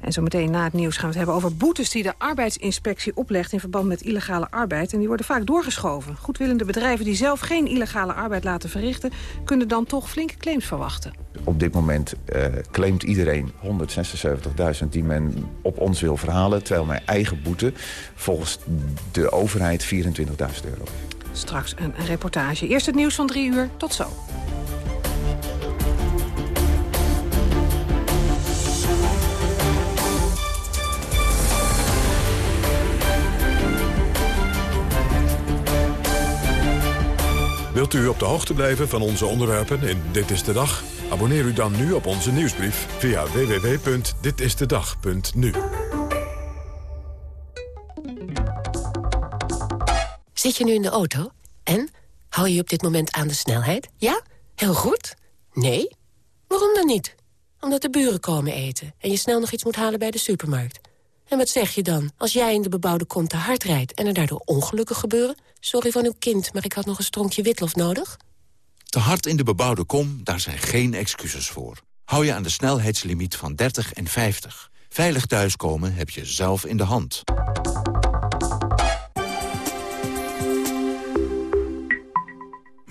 En zo meteen na het nieuws gaan we het hebben over boetes... die de arbeidsinspectie oplegt in verband met illegale arbeid. En die worden vaak doorgeschoven. Goedwillende bedrijven die zelf geen illegale arbeid laten verrichten... kunnen dan toch flinke claims verwachten. Op dit moment eh, claimt iedereen 176.000 die men op ons wil verhalen... terwijl mijn eigen boete volgens de overheid 24.000 euro is. Straks een, een reportage. Eerst het nieuws van drie uur. Tot zo. Wilt u op de hoogte blijven van onze onderwerpen in Dit is de Dag? Abonneer u dan nu op onze nieuwsbrief via www.ditistedag.nu. Zit je nu in de auto? En? Hou je op dit moment aan de snelheid? Ja? Heel goed? Nee? Waarom dan niet? Omdat de buren komen eten en je snel nog iets moet halen bij de supermarkt. En wat zeg je dan als jij in de bebouwde kom te hard rijdt... en er daardoor ongelukken gebeuren? Sorry van uw kind, maar ik had nog een stronkje witlof nodig. Te hard in de bebouwde kom, daar zijn geen excuses voor. Hou je aan de snelheidslimiet van 30 en 50. Veilig thuiskomen heb je zelf in de hand.